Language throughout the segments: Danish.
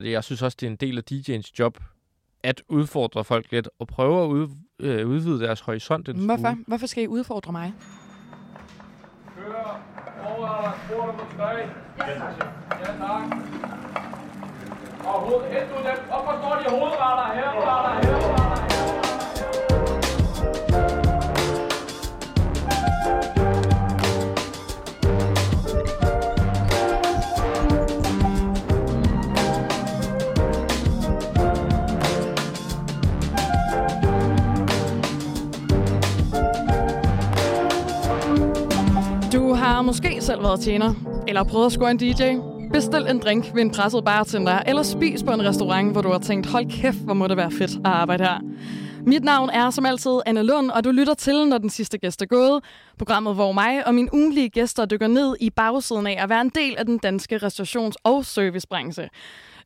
Jeg synes også, det er en del af DJ'ens job, at udfordre folk lidt, og prøve at ud, øh, udvide deres horisont en Hvorfor? smule. Hvorfor skal I udfordre mig? Kør over spor nummer 3. Ja, tak. Ja, tak. Og hoved, hent nu dem. Op og står de hovedretter her, retter selv været tjener, eller prøvet at score en DJ. Bestil en drink ved en presset bartender, eller spis på en restaurant, hvor du har tænkt, hold kæft, hvor må det være fedt at arbejde her. Mit navn er som altid Anne Lund, og du lytter til, når den sidste gæst er gået. Programmet, hvor mig og mine ugenlige gæster dykker ned i bagsiden af at være en del af den danske restaurations- og servicebranche.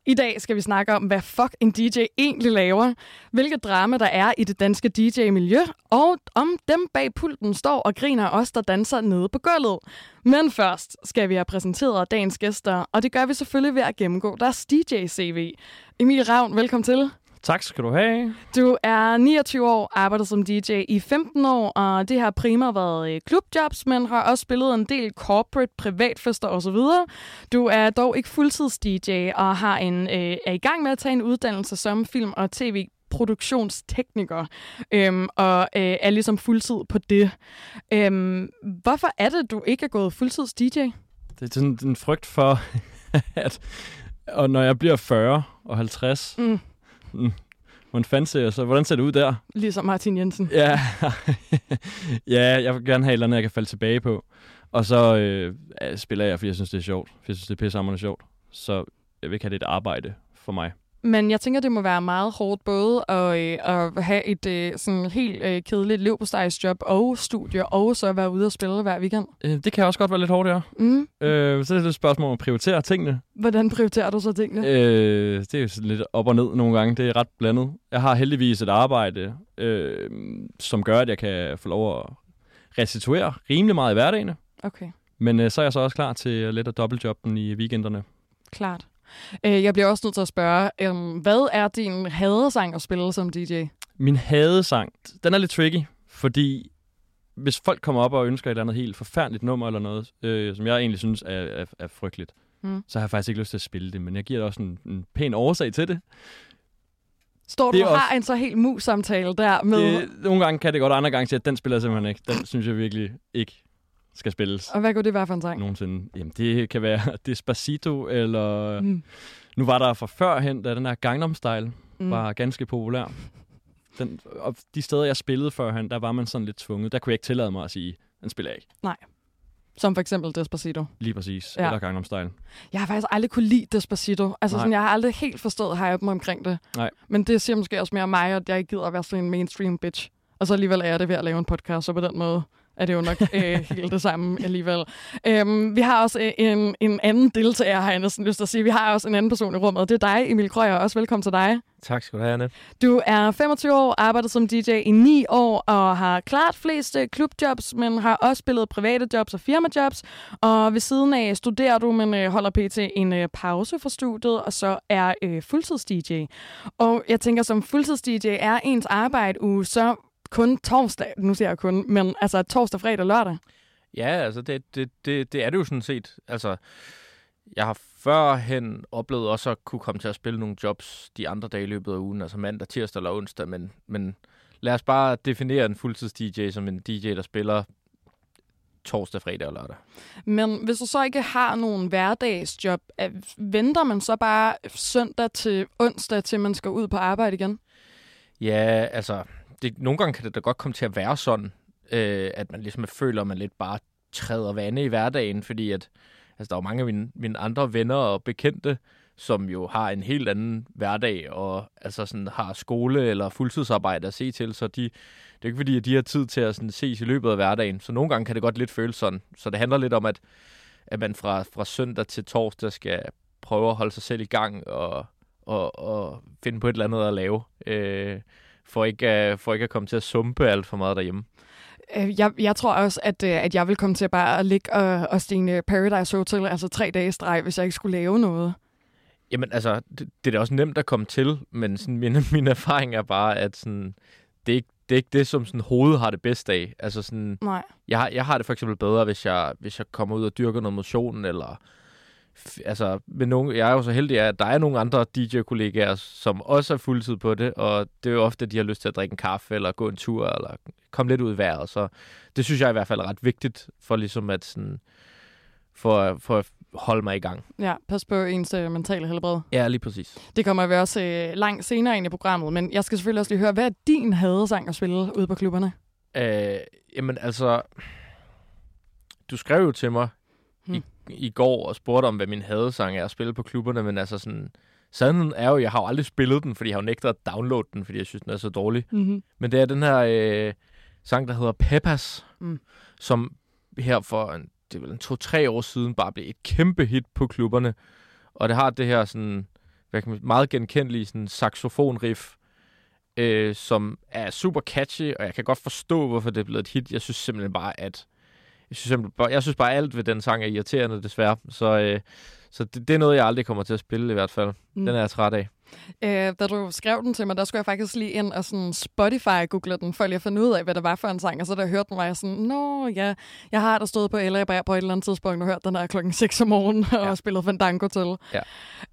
I dag skal vi snakke om, hvad fuck en DJ egentlig laver, hvilket drama der er i det danske DJ-miljø, og om dem bag pulten står og griner os, der danser nede på gulvet. Men først skal vi have præsenteret dagens gæster, og det gør vi selvfølgelig ved at gennemgå deres DJ-CV. Emil Ravn, velkommen til. Tak skal du have. Du er 29 år, arbejder som DJ i 15 år, og det har primært været øh, klubjobs, men har også spillet en del corporate, privatfester osv. Du er dog ikke fuldtids-DJ og har en, øh, er i gang med at tage en uddannelse som film- og tv produktionstekniker, øhm, og øh, er ligesom fuldtid på det. Øhm, hvorfor er det, du ikke er gået fuldtids-DJ? Det er sådan en frygt for, at og når jeg bliver 40 og 50, Mm. Mm, hvordan fanden ser jeg så? Hvordan ser det ud der? Ligesom Martin Jensen. Ja, ja jeg vil gerne have et eller andet, jeg kan falde tilbage på. Og så øh, spiller jeg, fordi jeg synes, det er sjovt. Fordi jeg synes, det er pissehammerende sjovt. Så jeg vil ikke have det et arbejde for mig. Men jeg tænker, det må være meget hårdt både at, øh, at have et øh, sådan helt øh, kedeligt leverpostejsjob og studie, og så være ude og spille hver weekend. Øh, det kan også godt være lidt hårdt, ja. Mm. Øh, så er det et spørgsmål om at prioritere tingene. Hvordan prioriterer du så tingene? Øh, det er jo sådan lidt op og ned nogle gange. Det er ret blandet. Jeg har heldigvis et arbejde, øh, som gør, at jeg kan få lov at restituere rimelig meget i hverdagen. Okay, Men øh, så er jeg så også klar til lidt at dobbeltjobben i weekenderne. klart. Øh, jeg bliver også nødt til at spørge, øh, hvad er din hadesang at spille som DJ? Min hadesang, den er lidt tricky, fordi hvis folk kommer op og ønsker et eller andet helt forfærdeligt nummer eller noget, øh, som jeg egentlig synes er, er, er frygteligt, Mm. så har jeg faktisk ikke lyst til at spille det, men jeg giver da også en, en pæn årsag til det. Står du Det og også- har en så helt mus-samtale der med... det. Nogle gange kan det godt, og andre gange siger at den spiller jeg simpelthen ikke. Den synes jeg virkelig ikke skal spilles Og hvad kunne det være for en sang? nogensinde. Jamen, det kan være Despacito, eller... Mm. Nu var der fra førhen, da den her Gangnam Style Mm. var ganske populær. Den, og de steder, jeg spillede førhen, der var man sådan lidt tvunget. Der kunne jeg ikke tillade mig at sige, den spiller jeg ikke. Som for eksempel Despacito. Lige præcis. Ja. Eller Gangnam Style. Jeg har faktisk aldrig kunne lide Despacito. Altså, Nej. sådan, jeg har aldrig helt forstået hypen omkring det. Nej. Men det siger måske også mere mig, at jeg ikke gider at være sådan en mainstream bitch. Og så alligevel er jeg det ved at lave en podcast, så på den måde er det jo nok øh, helt det samme alligevel. Øhm, vi har også øh, en, en anden deltager, har jeg næsten lyst til at sige. Vi har også en anden person i rummet. Det er dig, Emil Krøyer. Også velkommen til dig. Tak skal du have, Anne. Du er 25 år, arbejder som DJ i 9 år og har klart flest øh, klubjobs, men har også spillet private jobs og firmajobs. Og ved siden af studerer du, men øh, holder pt. en øh, pause fra studiet, og så er øh, fuldtids-DJ. Og jeg tænker, som fuldtids-DJ er ens arbejde uge så kun torsdag, nu siger jeg kun, men altså torsdag, fredag, lørdag. Ja, altså det, det, det, det er det jo sådan set. Altså, jeg har førhen oplevet også at kunne komme til at spille nogle jobs de andre dage i løbet af ugen, altså mandag, tirsdag eller onsdag, men, men lad os bare definere en fuldtids-DJ som en DJ, der spiller torsdag, fredag og lørdag. Men hvis du så ikke har nogen hverdagsjob, venter man så bare søndag til onsdag, til man skal ud på arbejde igen? Ja, altså, det, nogle gange kan det da godt komme til at være sådan, øh, at man ligesom føler, at man lidt bare træder vande i hverdagen, fordi at, altså, der er jo mange af mine, mine andre venner og bekendte, som jo har en helt anden hverdag, og altså sådan har skole eller fuldtidsarbejde at se til, så de, det er ikke fordi, at de har tid til at sådan ses i løbet af hverdagen, så nogle gange kan det godt lidt føles sådan. Så det handler lidt om, at, at man fra, fra søndag til torsdag skal prøve at holde sig selv i gang og, og, og finde på et eller andet at lave. Øh, for ikke, uh, for ikke at komme til at sumpe alt for meget derhjemme. Øh, Jeg, jeg tror også, at, øh, at jeg vil komme til bare at ligge og, og stene Paradise Hotel, altså tre dage streg, hvis jeg ikke skulle lave noget. Jamen altså, det, det er da også nemt at komme til, men sådan, min, min erfaring er bare, at sådan, det, er ikke, det er ikke det, som sådan, hovedet har det bedst af. Altså sådan, Nej. jeg, har- jeg har det for eksempel bedre, hvis jeg, hvis jeg kommer ud og dyrker noget motion, eller altså, med nogle, jeg er jo så heldig, at der er nogle andre DJ-kollegaer, som også er fuldtid på det, og det er jo ofte, at de har lyst til at drikke en kaffe, eller gå en tur, eller komme lidt ud i vejret, så det synes jeg i hvert fald er ret vigtigt, for ligesom at sådan, for, for at holde mig i gang. Ja, pas på ens øh, mentale helbred. Ja, lige præcis. Det kommer vi også øh, langt senere ind i programmet, men jeg skal selvfølgelig også lige høre, hvad er din hadesang at spille ude på klubberne? Øh, jamen altså, du skrev jo til mig hmm. i, i går og spurgte om, hvad min hadesang er at spille på klubberne, men altså sådan, sandheden er jo, jeg har jo aldrig spillet den, fordi jeg har jo nægtet at downloade den, fordi jeg synes, den er så dårlig. Mm-hmm. Men det er den her øh, sang, der hedder Peppas, Mm. som her for en, det er vel en to-tre år siden bare blev et kæmpe hit på klubberne. Og det har det her sådan, hvad kan man, meget genkendelige sådan, saxofonriff, øh, som er super catchy, og jeg kan godt forstå, hvorfor det er blevet et hit. Jeg synes simpelthen bare, at jeg synes, simpelthen bare, jeg synes bare, alt ved den sang er irriterende, desværre. Så, øh, så det, det er noget, jeg aldrig kommer til at spille i hvert fald. Mm. Den er jeg træt af. Øh, da du skrev den til mig, der skulle jeg faktisk lige ind og sådan Spotify-google den, for lige at finde ud af, hvad det var for en sang. Og så da jeg hørte den, var jeg sådan, nå ja, jeg har da stået på LA Bar på et eller andet tidspunkt og hørt den her klokken 6 om morgenen og Ja. spillet Fandango til. Ja.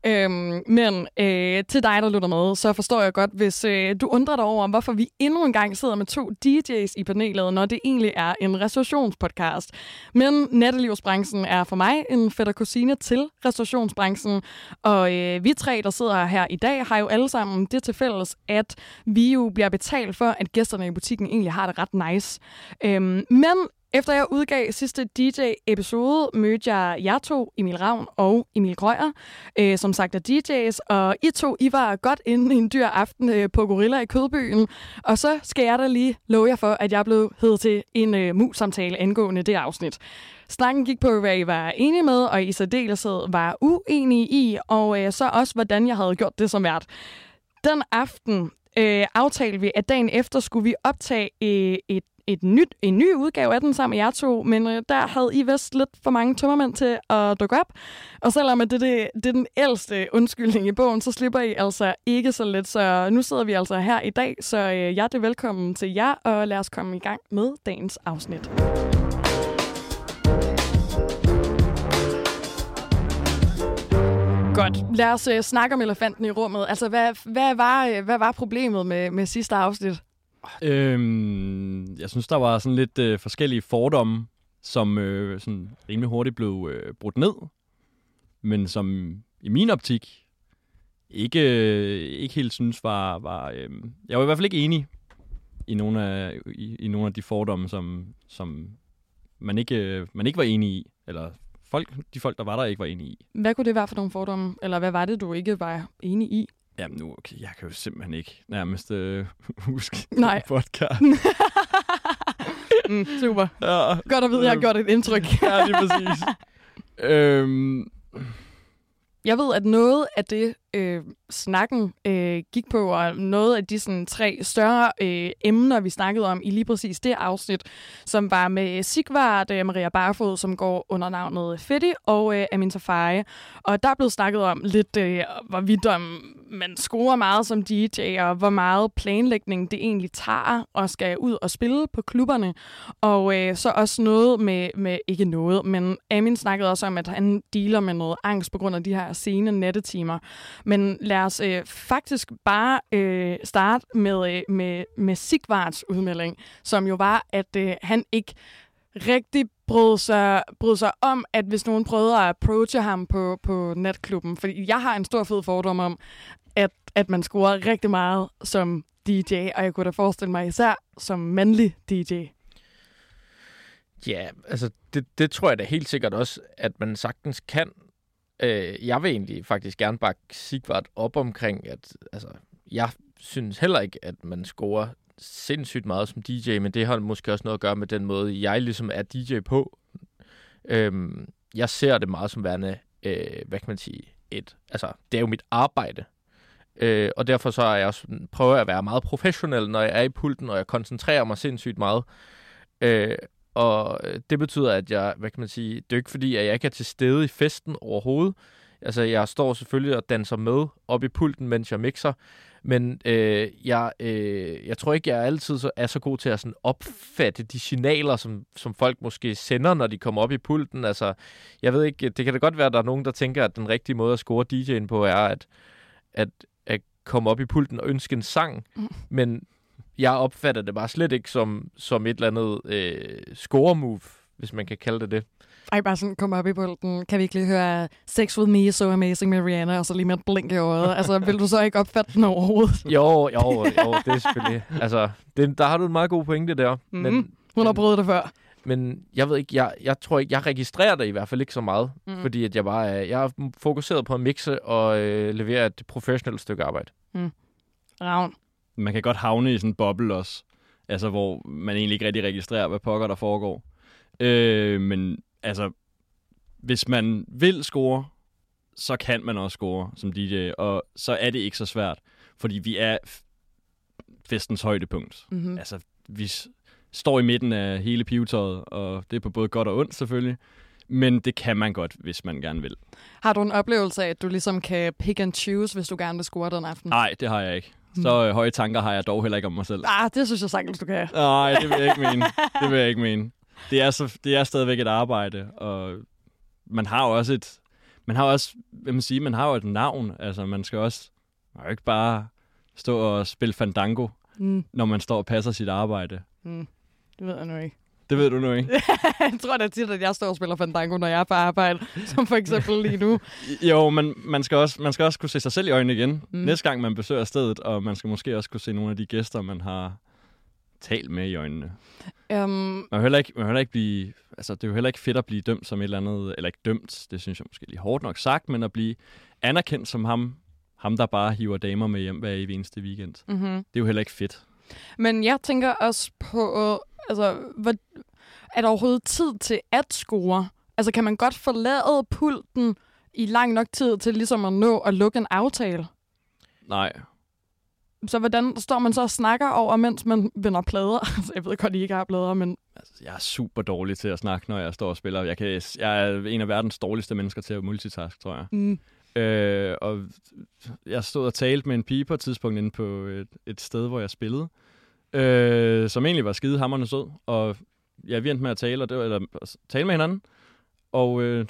Øhm, men øh, til dig, der lytter med, så forstår jeg godt, hvis øh, du undrer dig over, hvorfor vi endnu en gang sidder med to DJ's i panelet, når det egentlig er en restaurationspodcast. Men nattelivsbranchen er for mig en fætter kusine til restaurationsbranchen, og øh, vi tre, der sidder her i dag, har jo alle sammen det til fælles, at vi jo bliver betalt for, at gæsterne i butikken egentlig har det ret nice. Øhm, men efter jeg udgav sidste DJ-episode, mødte jeg jer to, Emil Ravn og Emil Krøyer, øh, som sagt er DJ's, og I to, I var godt inde i en dyr aften øh, på Gorilla i Kødbyen, og så skal jeg da lige love jer for, at jeg blev hed til en øh, mus-samtale angående det afsnit. Snakken gik på, hvad I var enige med, og I særdeleshed var uenige i, og øh, så også, hvordan jeg havde gjort det som vært. Den aften øh, aftalte vi, at dagen efter skulle vi optage øh, et et nyt, en ny udgave af den sammen med jer to, men øh, der havde I vist lidt for mange tømmermænd til at dukke op. Og selvom at det, det, det er den ældste undskyldning i bogen, så slipper I altså ikke så lidt. Så nu sidder vi altså her i dag, så øh, hjertelig velkommen til jer, og lad os komme i gang med dagens afsnit. Godt. Lad os øh, snakke om elefanten i rummet. Altså, hvad, hvad, var, øh, hvad var problemet med, med sidste afsnit? Øhm, jeg synes, der var sådan lidt øh, forskellige fordomme, som øh, sådan rimelig hurtigt blev øh, brudt ned, men som i min optik ikke, øh, ikke helt synes var... var øh, jeg var i hvert fald ikke enig i nogle af, i, i nogle af de fordomme, som, som man, ikke, øh, man ikke var enig i, eller folk, de folk, der var der, ikke var enige i. Hvad kunne det være for nogle fordomme? Eller hvad var det, du ikke var enig i? Jamen nu, okay, jeg kan jo simpelthen ikke nærmest øh, huske Nej. podcast. Mm, super. Ja, Godt at vide, at jeg har gjort et indtryk. ja, lige præcis. øhm, Jeg ved, at noget af det, øh, snakken øh, gik på, og noget af de sådan, tre større øh, emner, vi snakkede om i lige præcis det afsnit, som var med Sigvard, øh, Maria Barfod, som går under navnet Fetti, og øh, Amin Safari. Og der blev snakket om lidt, øh, hvorvidt om man scorer meget som DJ, og hvor meget planlægning det egentlig tager og skal ud og spille på klubberne. Og øh, så også noget med, med, ikke noget, men Amin snakkede også om, at han dealer med noget angst på grund af de her sene nattetimer. Men lad os øh, faktisk bare øh, starte med, øh, med, med Sigvards udmelding, som jo var, at øh, han ikke rigtig brød sig, brød sig om, at hvis nogen prøvede at approache ham på, på natklubben. Fordi jeg har en stor fed fordom om, at, at man scorer rigtig meget som DJ, og jeg kunne da forestille mig især som mandlig DJ. Ja, altså det, det tror jeg da helt sikkert også, at man sagtens kan. Øh, jeg vil egentlig faktisk gerne bakke Sigvart op omkring, at altså, jeg synes heller ikke, at man scorer sindssygt meget som DJ, men det har måske også noget at gøre med den måde, jeg ligesom er DJ på. Øhm, jeg ser det meget som værende, øh, hvad kan man sige, et, altså det er jo mit arbejde. Øh, og derfor så er jeg også, prøver jeg at være meget professionel, når jeg er i pulten, og jeg koncentrerer mig sindssygt meget. Øh, og øh, det betyder, at jeg, hvad kan man sige, det er ikke fordi, at jeg ikke er til stede i festen overhovedet. Altså, jeg står selvfølgelig og danser med op i pulten, mens jeg mixer. Men øh, jeg, øh, jeg tror ikke, jeg altid så, er så god til at sådan opfatte de signaler, som, som folk måske sender, når de kommer op i pulten. Altså, jeg ved ikke, det kan da godt være, at der er nogen, der tænker, at den rigtige måde at score DJ'en på er at, at, at komme op i pulten og ønske en sang. Mm. Men jeg opfatter det bare slet ikke som, som et eller andet øh, score-move, hvis man kan kalde det det. Ej, bare sådan, kom op i bolden. Kan vi ikke lige høre Sex With Me, So Amazing med Rihanna, og så lige med et blink i øjet? Altså, vil du så ikke opfatte den overhovedet? Jo, jo, jo, det er selvfølgelig. Altså, det, der har du en meget god pointe der. Mm. Men, Hun har prøvet det før. Men jeg ved ikke, jeg, jeg tror ikke, jeg registrerer det i hvert fald ikke så meget. Mm. Fordi at jeg bare jeg er fokuseret på at mixe og øh, levere et professionelt stykke arbejde. Mm. Ravn. Man kan godt havne i sådan en boble også. Altså, hvor man egentlig ikke rigtig registrerer, hvad pokker der foregår. Øh, men altså, hvis man vil score, så kan man også score som DJ, og så er det ikke så svært, fordi vi er festens højdepunkt. Mm-hmm. Altså, vi står i midten af hele pivetøjet, og det er på både godt og ondt selvfølgelig, men det kan man godt, hvis man gerne vil. Har du en oplevelse af, at du ligesom kan pick and choose, hvis du gerne vil score den aften? Nej, det har jeg ikke. Så øh, høje tanker har jeg dog heller ikke om mig selv. Ah, det synes jeg sagtens, du kan. Nej, det vil jeg ikke mene. Det vil jeg ikke mene det, er så, det er stadigvæk et arbejde, og man har jo også et, man har også, hvad man sige, man har jo et navn. Altså, man skal også, man jo ikke bare stå og spille fandango, mm. når man står og passer sit arbejde. Mm. Det ved jeg nu ikke. Det ved du nu ikke. jeg tror da tit, at jeg står og spiller Fandango, når jeg er på arbejde, som for eksempel lige nu. jo, men man skal, også, man skal også kunne se sig selv i øjnene igen, mm. næste gang man besøger stedet, og man skal måske også kunne se nogle af de gæster, man har talt med i øjnene. Um, man vil heller ikke, man vil heller ikke blive, altså det er jo heller ikke fedt at blive dømt som et eller andet, eller ikke dømt, det synes jeg måske lige hårdt nok sagt, men at blive anerkendt som ham, ham der bare hiver damer med hjem hver eneste weekend. Mm-hmm. Det er jo heller ikke fedt. Men jeg tænker også på, altså, hvad, er der overhovedet tid til at score? Altså kan man godt forlade pulten i lang nok tid til ligesom at nå at lukke en aftale? Nej, så hvordan står man så og snakker over, mens man vinder plader? Altså, jeg ved godt, I ikke har plader, men... Altså, jeg er super dårlig til at snakke, når jeg står og spiller. Jeg, kan, jeg er en af verdens dårligste mennesker til at multitask, tror jeg. Mm. Øh, og jeg stod og talte med en pige på et tidspunkt inde på et, et sted, hvor jeg spillede, øh, som egentlig var skide hammerne sød. Og ja, vi endte med at tale, og det var, eller, tale med hinanden. Og øh,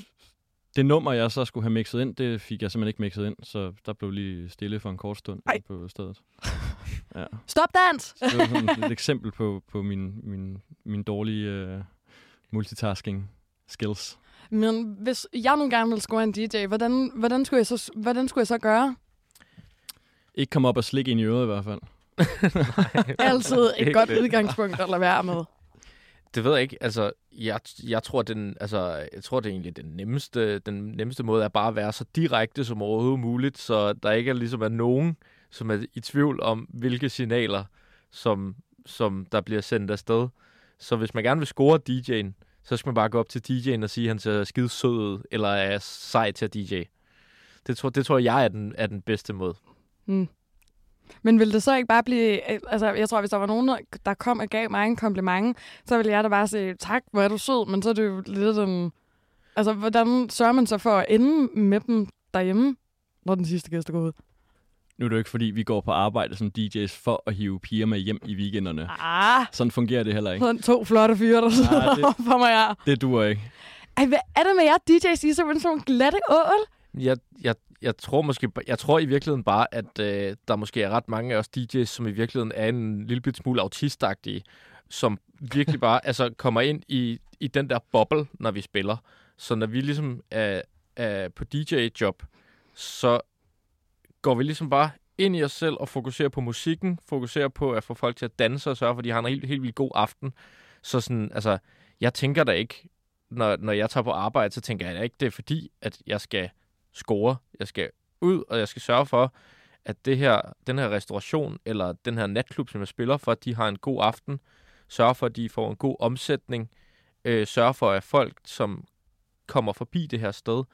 det nummer, jeg så skulle have mixet ind, det fik jeg simpelthen ikke mixet ind, så der blev lige stille for en kort stund Ej. på stedet. Ja. Stop dans! det var sådan et eksempel på, på min, min, min dårlige uh, multitasking skills. Men hvis jeg nu gerne vil score en DJ, hvordan, hvordan, skulle jeg så, hvordan skulle jeg så gøre? Ikke komme op og slikke ind i øret i hvert fald. Nej, Altid et godt udgangspunkt at lade være med. Det ved jeg ikke. Altså, jeg, jeg tror, den, altså, jeg tror, det er egentlig den nemmeste, den nemmeste måde er bare at være så direkte som overhovedet muligt, så der ikke er, ligesom er nogen, som er i tvivl om, hvilke signaler, som, som der bliver sendt afsted. Så hvis man gerne vil score DJ'en, så skal man bare gå op til DJ'en og sige, at han ser skide sød ud, eller er sej til at DJ. Det tror, det tror jeg er den, er den bedste måde. Mm. Men vil det så ikke bare blive... Øh, altså, jeg tror, hvis der var nogen, der kom og gav mig en kompliment, så ville jeg da bare sige, tak, hvor er du sød, men så er det jo lidt en... Altså, hvordan sørger man så for at ende med dem derhjemme, når den sidste gæst er gået ud? Nu er det jo ikke, fordi vi går på arbejde som DJ's for at hive piger med hjem i weekenderne. Ah, Sådan fungerer det heller ikke. Sådan to flotte fyre, der sidder ah, det, for mig her. Det duer ikke. Ej, hvad er det med jer DJ's? I er sådan nogle glatte ål? Jeg, jeg, jeg tror måske, jeg tror i virkeligheden bare, at øh, der måske er ret mange af os DJ's, som i virkeligheden er en lille smule autistagtige, som virkelig bare altså, kommer ind i, i den der boble, når vi spiller. Så når vi ligesom er, er på DJ-job, så går vi ligesom bare ind i os selv og fokuserer på musikken, fokuserer på at få folk til at danse og sørge for, at de har en helt, helt vildt god aften. Så sådan, altså, jeg tænker da ikke, når, når jeg tager på arbejde, så tænker jeg da ikke, det er fordi, at jeg skal score. Jeg skal ud, og jeg skal sørge for, at det her, den her restauration, eller den her natklub, som jeg spiller for, at de har en god aften, sørge for, at de får en god omsætning, øh, sørge for, at folk, som kommer forbi det her sted,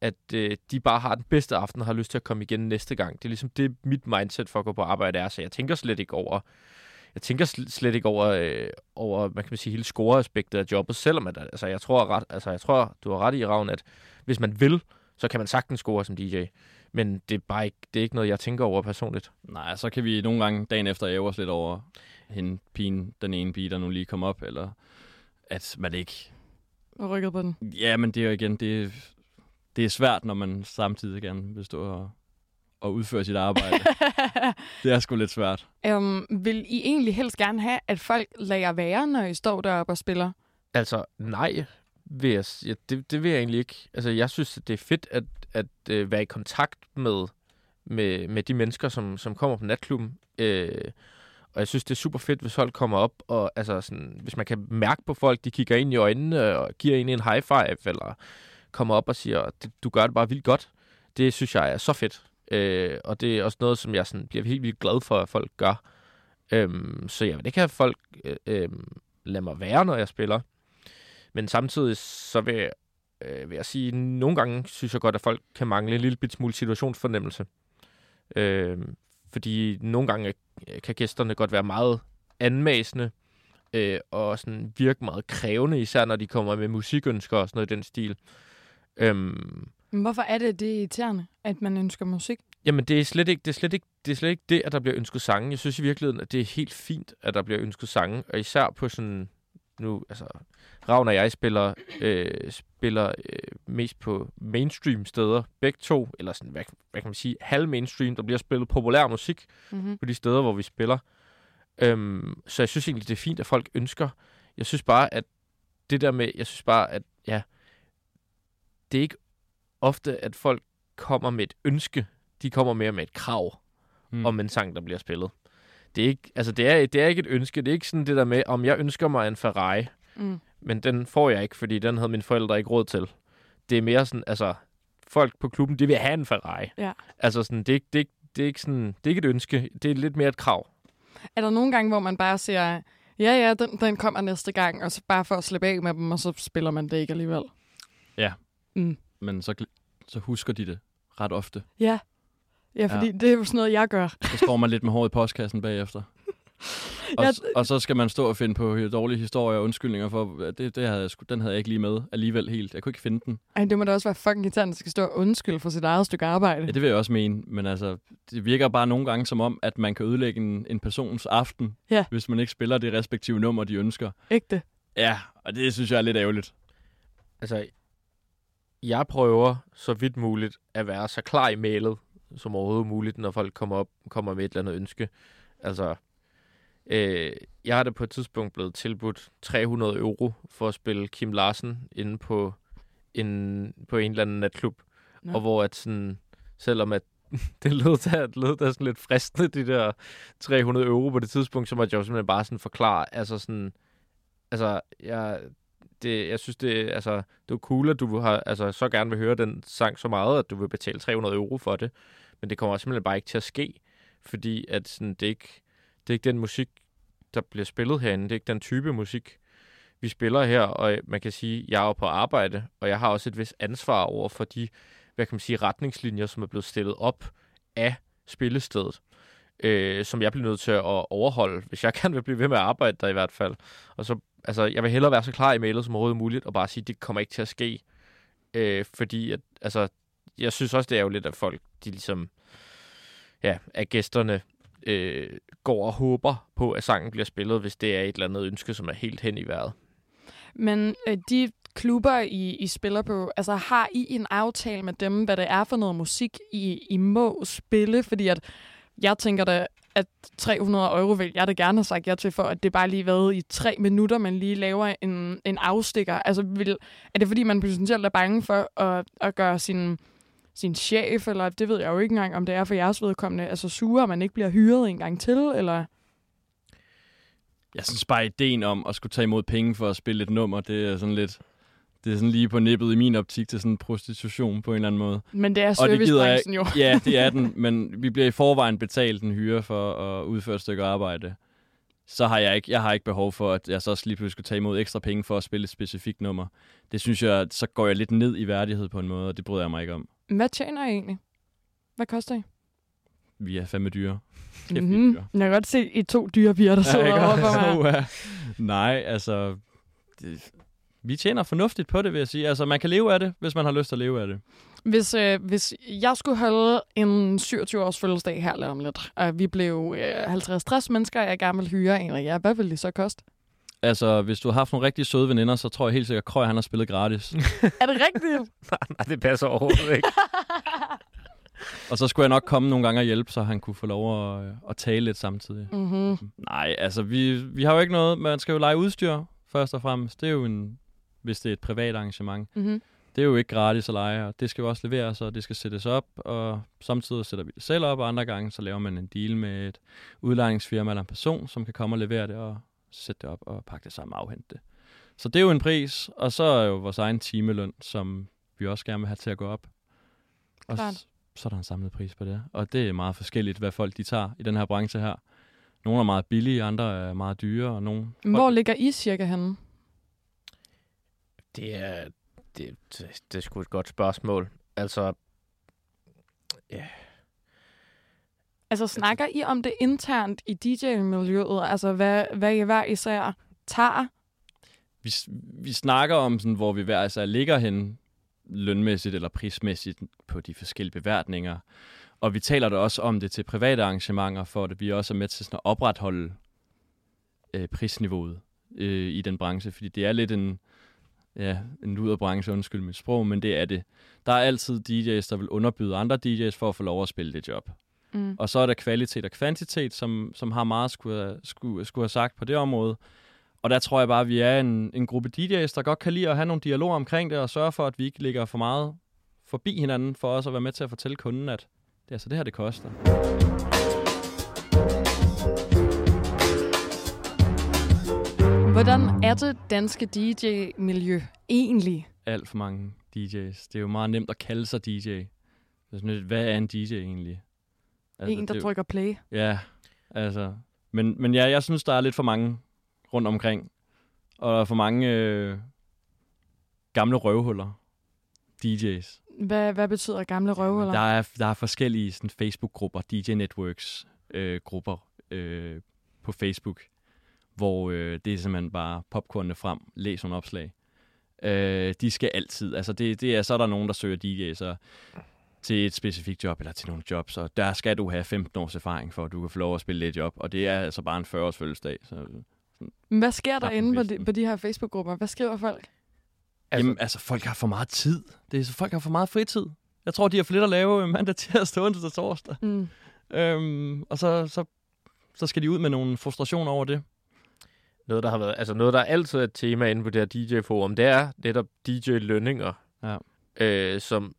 at øh, de bare har den bedste aften og har lyst til at komme igen næste gang. Det er ligesom det, mit mindset for at gå på arbejde er, så jeg tænker slet ikke over, jeg tænker slet ikke over, øh, over man kan sige, hele scoreaspektet af jobbet, selvom at, altså, jeg tror, ret, altså, jeg tror, du har ret i, Ravn, at hvis man vil, så kan man sagtens score som DJ. Men det er bare ikke, det er ikke noget, jeg tænker over personligt. Nej, så kan vi nogle gange dagen efter æve os lidt over hende, pigen, den ene pige, der nu lige kom op, eller at man ikke... Og rykket på den. Ja, men det er jo igen, det, det er svært, når man samtidig gerne vil stå og, og udføre sit arbejde. det er sgu lidt svært. Um, vil I egentlig helst gerne have, at folk lader være, når I står deroppe og spiller? Altså, nej, vil jeg, ja, det, det vil jeg egentlig ikke. Altså, jeg synes, at det er fedt at, at øh, være i kontakt med, med, med de mennesker, som, som kommer på natklubben. Øh, og jeg synes, det er super fedt, hvis folk kommer op, og altså, sådan, hvis man kan mærke på folk, de kigger ind i øjnene og giver en en high five, eller kommer op og siger, du gør det bare vildt godt. Det synes jeg er så fedt. Øh, og det er også noget, som jeg sådan, bliver helt vildt glad for, at folk gør. Øhm, så jeg vil ikke have folk øh, øh, lade mig være, når jeg spiller. Men samtidig så vil jeg, øh, vil jeg sige, nogle gange synes jeg godt, at folk kan mangle en lille bit smule situationsfornemmelse. Øh, fordi nogle gange kan gæsterne godt være meget anmasende øh, og sådan virke meget krævende, især når de kommer med musikønsker og sådan noget i den stil. Øhm, Men hvorfor er det, det er irriterende, at man ønsker musik? Jamen, det er, slet ikke, det, er slet ikke, det er slet ikke det, at der bliver ønsket sange. Jeg synes i virkeligheden, at det er helt fint, at der bliver ønsket sange. Og især på sådan... Nu, altså, Ravn og jeg spiller, øh, spiller øh, mest på mainstream steder. Begge to, eller sådan, hvad, hvad kan man sige, halv mainstream. Der bliver spillet populær musik Mm-hmm. på de steder, hvor vi spiller. Øhm, så jeg synes egentlig, det er fint, at folk ønsker. Jeg synes bare, at det der med, jeg synes bare, at ja, det er ikke ofte, at folk kommer med et ønske. De kommer mere med et krav Mm. om en sang, der bliver spillet. Det er, ikke, altså det, er, det er ikke et ønske. Det er ikke sådan det der med, om jeg ønsker mig en Ferrari, Mm. men den får jeg ikke, fordi den havde mine forældre ikke råd til. Det er mere sådan, altså, folk på klubben, de vil have en Ferrari. Ja. Altså sådan, det er, ikke, det, er ikke, det er ikke sådan, det er ikke et ønske, det er lidt mere et krav. Er der nogle gange, hvor man bare siger, ja, ja, den, den kommer næste gang, og så bare for at slippe af med dem, og så spiller man det ikke alligevel? Men så, så husker de det ret ofte. Ja. Ja, fordi ja. det er jo sådan noget, jeg gør. Så står man lidt med håret i postkassen bagefter. Og, s- og så skal man stå og finde på dårlige historier og undskyldninger for, at det, det havde jeg, sgu- den havde jeg ikke lige med alligevel helt. Jeg kunne ikke finde den. Ej, det må da også være fucking irriterende, at skal stå og undskylde for sit eget stykke arbejde. Ja, det vil jeg også mene, men altså, det virker bare nogle gange som om, at man kan ødelægge en, en persons aften, Ja. hvis man ikke spiller det respektive nummer, de ønsker. Ægte. Ja, og det synes jeg er lidt ærgerligt. Altså, jeg prøver så vidt muligt at være så klar i mailet som overhovedet muligt, når folk kommer op kommer med et eller andet ønske. Altså, øh, jeg har da på et tidspunkt blevet tilbudt 300 euro for at spille Kim Larsen inde på en, på en eller anden natklub. Nå. Og hvor at sådan, selvom at det lød da, det lød da sådan lidt fristende, de der 300 euro på det tidspunkt, så måtte jeg jo simpelthen bare sådan forklare, altså sådan, altså, jeg, det, jeg synes, det, altså, det er cool, at du har, altså, så gerne vil høre den sang så meget, at du vil betale 300 euro for det. Men det kommer simpelthen bare ikke til at ske, fordi at sådan, det, er ikke, det er ikke den musik, der bliver spillet herinde. Det er ikke den type musik, vi spiller her. Og øh, man kan sige, jeg er jo på arbejde, og jeg har også et vis ansvar over for de, hvad kan man sige, retningslinjer, som er blevet stillet op af spillestedet. Øh, som jeg bliver nødt til at overholde, hvis jeg kan vil blive ved med at arbejde der i hvert fald. Og så altså, jeg vil hellere være så klar i mailet som overhovedet muligt, og bare sige, at det kommer ikke til at ske. Øh, fordi, at, altså, jeg synes også, det er jo lidt, at folk, de ligesom, ja, at gæsterne øh, går og håber på, at sangen bliver spillet, hvis det er et eller andet ønske, som er helt hen i vejret. Men øh, de klubber, I, I spiller på, altså har I en aftale med dem, hvad det er for noget musik, I, I må spille? Fordi at jeg tænker da, at 300 euro vil jeg da gerne have sagt ja til, for at det bare lige været i tre minutter, man lige laver en, en afstikker. Altså, vil, er det fordi, man potentielt er bange for at, at gøre sin, sin chef, eller det ved jeg jo ikke engang, om det er for jeres vedkommende, altså sure, at man ikke bliver hyret en gang til, eller... Jeg synes bare, ideen om at skulle tage imod penge for at spille et nummer, det er sådan lidt... Det er sådan lige på nippet i min optik til sådan prostitution på en eller anden måde. Men det er servicebranchen jo. Ja, det er den, men vi bliver i forvejen betalt en hyre for at udføre et stykke arbejde. Så har jeg ikke, jeg har ikke behov for, at jeg så også lige pludselig skal tage imod ekstra penge for at spille et specifikt nummer. Det synes jeg, så går jeg lidt ned i værdighed på en måde, og det bryder jeg mig ikke om. Hvad tjener I egentlig? Hvad koster I? Vi er fandme dyre. Kæft, Mhm. dyre. Jeg kan godt se i to dyre piger, der sidder ikke? over for mig. Uh, nej, altså... Det, vi tjener fornuftigt på det, vil jeg sige. Altså, man kan leve af det, hvis man har lyst til at leve af det. Hvis, øh, hvis jeg skulle holde en 27-års fødselsdag her lidt om lidt, og vi blev øh, 50-60 mennesker, og jeg gerne vil hyre en af jer, hvad vil det så koste? Altså, hvis du har haft nogle rigtig søde veninder, så tror jeg helt sikkert, at Krøj, han har spillet gratis. er det rigtigt? Nej, det passer overhovedet ikke. og så skulle jeg nok komme nogle gange og hjælpe, så han kunne få lov at, at tale lidt samtidig. mm-hmm. Nej, altså, vi, vi har jo ikke noget. Man skal jo lege udstyr, først og fremmest. Det er jo en, hvis det er et privat arrangement. Mm-hmm. Det er jo ikke gratis at lege, og det skal jo også leveres, og det skal sættes op, og samtidig sætter vi det selv op, og andre gange så laver man en deal med et udlejningsfirma eller en person, som kan komme og levere det, og sætte det op og pakke det sammen og afhente det. Så det er jo en pris, og så er jo vores egen timeløn, som vi også gerne vil have til at gå op. Og Klart. så er der en samlet pris på det. Og det er meget forskelligt, hvad folk de tager i den her branche her. Nogle er meget billige, andre er meget dyre, og nogle... Hvor ligger I cirka henne? Det er, det, det, det er sgu et godt spørgsmål. Altså, Altså, snakker I om det internt i DJ-miljøet? Altså, hvad, hvad I hver især tager? vi, vi snakker om, sådan, hvor vi hver især ligger hen lønmæssigt eller prismæssigt på de forskellige beværtninger. Og vi taler da også om det til private arrangementer, for at vi også er med til sådan at opretholde øh, prisniveauet øh, i den branche. Fordi det er lidt en, ja, en luderbranche, undskyld mit sprog, men det er det. Der er altid DJ's, der vil underbyde andre DJ's for at få lov at spille det job. Mm. Og så er der kvalitet og kvantitet, som, som har meget skulle, skulle, skulle have sagt på det område. Og der tror jeg bare, at vi er en, en gruppe DJ's, der godt kan lide at have nogle dialoger omkring det, og sørge for, at vi ikke ligger for meget forbi hinanden, for også at være med til at fortælle kunden, at det er altså det her, det koster. Hvordan er det danske DJ-miljø egentlig? Alt for mange DJ's. Det er jo meget nemt at kalde sig DJ. Sådan hvad er en DJ egentlig? Altså, en, der det, er trykker play. Ja, altså. Men, men ja, jeg synes, der er lidt for mange rundt omkring. Og der er for mange øh, gamle røvhuller. DJ's. Hvad, hvad betyder gamle røvhuller? Der er, der er forskellige sådan, Facebook-grupper, DJ Networks øh, grupper øh, på Facebook, hvor øh, det er simpelthen bare popcornene frem, læs nogle opslag. Øh, de skal altid, altså det, det er, så er der nogen, der søger og til et specifikt job, eller til nogle jobs, og der skal du have 15 års erfaring, for at du kan få lov at spille det job, og det er altså bare en 40-års fødselsdag. Så, Men Hvad sker der inde på de, på de her Facebook-grupper? Hvad skriver folk? altså, Altså- Jamen, altså, folk har for meget tid. Det er, så folk har for meget fritid. Jeg tror, de har for lidt at lave øh, mandag, tirsdag, onsdag og torsdag. Mm. Øhm, og så, så, så skal de ud med nogle frustrationer over det. Noget, der har været, altså noget, der altid er et tema inde på det her DJ-forum, det er netop DJ-lønninger, Ja. øh, som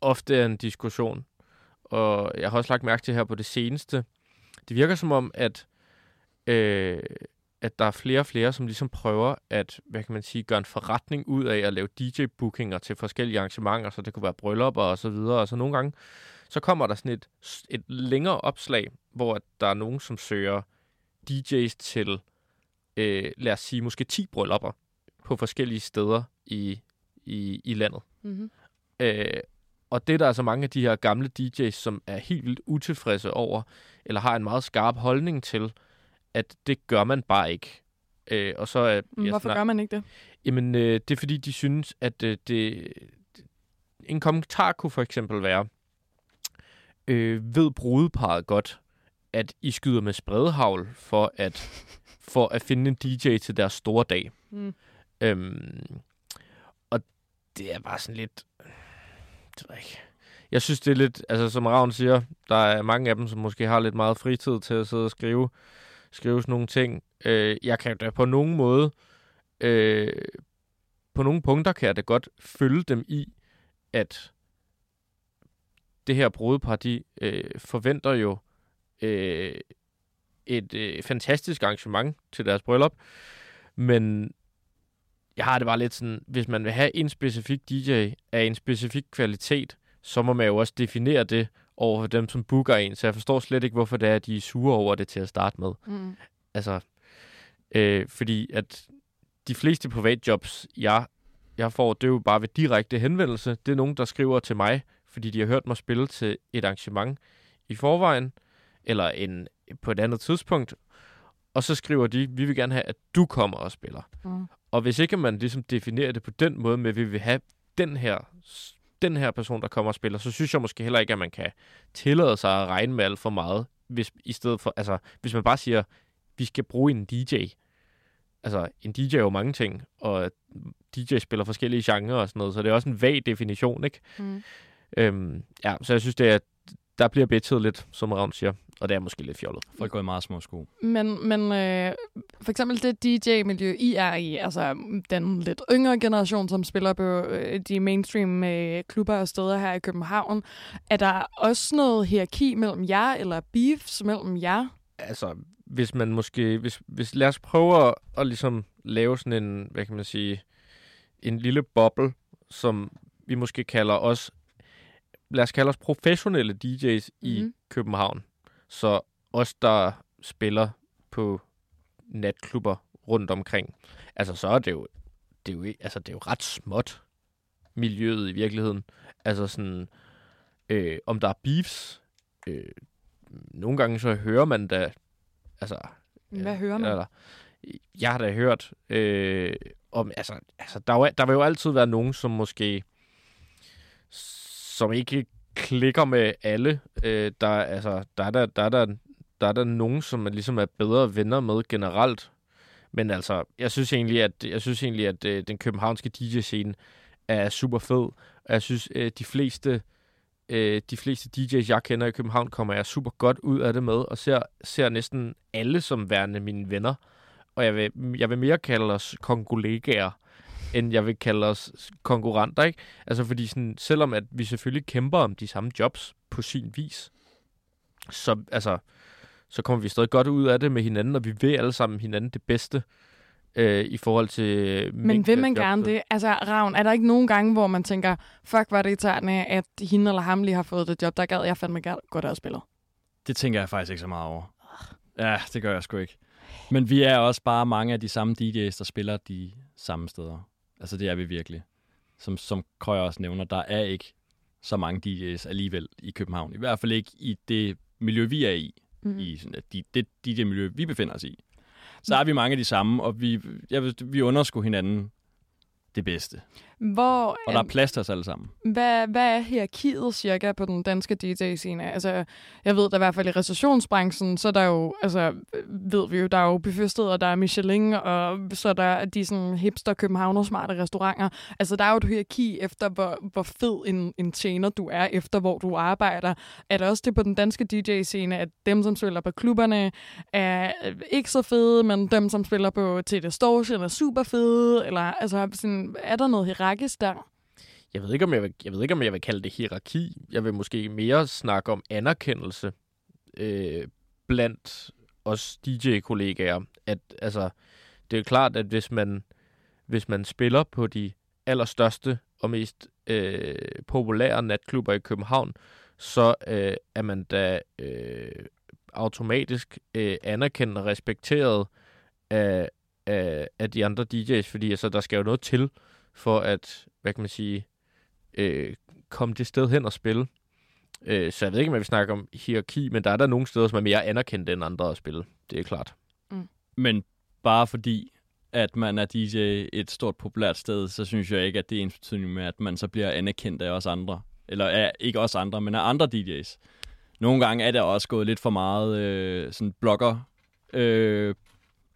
ofte er en diskussion. Og jeg har også lagt mærke til her på det seneste. Det virker som om, at, øh, at der er flere og flere, som ligesom prøver at, hvad kan man sige, gøre en forretning ud af at lave DJ-bookinger til forskellige arrangementer, så det kunne være bryllupper og så videre. Og så nogle gange, så kommer der sådan et, et længere opslag, hvor at der er nogen, som søger DJ's til, øh, lad os sige, måske 10 bryllupper på forskellige steder i, i, i landet. Mm-hmm. Øh, og det er der altså mange af de her gamle DJ's, som er helt vildt utilfredse over, eller har en meget skarp holdning til, at det gør man bare ikke. Øh, og så er jeg Hvorfor snak- gør man ikke det? Jamen, øh, det er fordi, de synes, at øh, det... En kommentar kunne for eksempel være, øh, ved brudeparet godt, at I skyder med spredhavl for at, for at finde en DJ til deres store dag. Mm. Øhm, og det er bare sådan lidt... Det ved jeg ikke. Jeg synes, det er lidt... Altså, som Ravn siger, der er mange af dem, som måske har lidt meget fritid til at sidde og skrive, skrive sådan nogle ting. Øh, jeg kan da på nogen måde... Øh, på nogle punkter kan jeg da godt følge dem i, at det her brudepar, de øh, forventer jo øh, et øh, fantastisk arrangement til deres bryllup, men jeg har det bare lidt sådan, hvis man vil have en specifik DJ af en specifik kvalitet, så må man jo også definere det over for dem, som booker en. Så jeg forstår slet ikke, hvorfor det er, at de er sure over det til at starte med. Mm. Altså, øh, fordi at de fleste privatjobs, jeg, jeg får, det er jo bare ved direkte henvendelse. Det er nogen, der skriver til mig, fordi de har hørt mig spille til et arrangement i forvejen, eller en, på et andet tidspunkt. Og så skriver de, vi vil gerne have, at du kommer og spiller. Mm. Og hvis ikke man ligesom definerer det på den måde med, at vi vil have den her den her person, der kommer og spiller, så synes jeg måske heller ikke, at man kan tillade sig at regne med alt for meget, hvis, i stedet for, altså, hvis man bare siger, vi skal bruge en DJ. Altså, en DJ er jo mange ting, og DJ spiller forskellige genrer og sådan noget, så det er også en vag definition, ikke? Mm. Øhm, ja, så jeg synes, det er, der bliver bedtet lidt, som Ravn siger, og det er måske lidt fjollet. Folk går i meget små sko. Men, men øh, for eksempel det DJ-miljø, I er i, altså den lidt yngre generation, som spiller på øh, de mainstream øh, klubber og steder her i København, er der også noget hierarki mellem jer, eller beefs mellem jer? Altså, hvis man måske, hvis, hvis lad os prøve at, at ligesom lave sådan en, hvad kan man sige, en lille boble, som vi måske kalder os, lad os kalde os professionelle DJ's i Mhm. København. Så os, der spiller på natklubber rundt omkring, altså så er det jo, det er jo, altså, det er jo ret småt, miljøet i virkeligheden. Altså sådan, øh, om der er beefs, øh, nogle gange så hører man da, altså... Hvad hører man? Eller, jeg har da hørt øh, om, altså, altså der, var, der vil jo altid være nogen, som måske, som ikke klikker med alle. Øh, der, altså, der, er der, der, er der, der er der nogen, som man ligesom er bedre venner med generelt. Men altså, jeg synes egentlig, at, jeg synes egentlig, at øh, den københavnske DJ-scene er super fed. Og jeg synes, øh, de fleste øh, de fleste DJ's, jeg kender i København, kommer jeg super godt ud af det med, og ser, ser næsten alle som værende mine venner. Og jeg vil, jeg vil mere kalde os kongolegaer, end jeg vil kalde os konkurrenter, ikke? Altså fordi sådan, selvom at vi selvfølgelig kæmper om de samme jobs på sin vis, så, altså, så kommer vi stadig godt ud af det med hinanden, og vi vil alle sammen hinanden det bedste øh, i forhold til... Men vil man gerne det? Altså, Ravn, er der ikke nogen gange, hvor man tænker, fuck, var det irriterende, at hende eller ham lige har fået det job, der gad jeg fandme gad godt at spille? Det tænker jeg faktisk ikke så meget over. Ja, det gør jeg sgu ikke. Men vi er også bare mange af de samme DJ's, der spiller de samme steder. Altså det er vi virkelig. Som, som Krøyer også nævner, der er ikke så mange DJ's alligevel i København. I hvert fald ikke i det miljø, vi er i. Mm. Mm. i sådan, at de, det DJ-miljø, vi befinder os i. Så er vi mange af de samme, og vi, jeg, vi underskuer hinanden det bedste. Hvor, Og der er plads til os alle sammen. hvad, hvad er hierarkiet cirka på den danske DJ-scene? Altså, jeg ved da i hvert fald i restaurationsbranchen, så er der jo, altså, ved vi jo, der er jo buffetsteder, der er Michelin, og så er der de sådan hipster københavner smarte restauranter. Altså, der er jo et hierarki efter, hvor, hvor fed en, en tjener du er, efter hvor du arbejder. Er der også det på den danske DJ-scene, at dem, som spiller på klubberne, er ikke så fede, men dem, som spiller på til Distortion, er super fede? Eller, altså, sådan, er der noget hierarkisk der? Jeg ved, ikke, om jeg, vil, jeg ved ikke, om jeg vil kalde det hierarki. Jeg vil måske mere snakke om anerkendelse øh, blandt os DJ-kollegaer. At, altså, det er klart, at hvis man, hvis man spiller på de allerstørste og mest øh, populære natklubber i København, så øh, er man da øh, automatisk øh, anerkendt og respekteret af, af, af de andre DJ's, fordi altså, der skal jo noget til for at, hvad kan man sige, øh, komme det sted hen og spille. Øh, så jeg ved ikke, om jeg vil snakke om hierarki, men der er der nogle steder, som er mere anerkendt end andre at spille. Det er klart. Men bare fordi, at man er DJ et stort populært sted, så synes jeg ikke, at det er ens med, at man så bliver anerkendt af os andre. Eller af, ikke os andre, men af andre DJ's. Nogle gange er det også gået lidt for meget øh, sådan blogger, øh,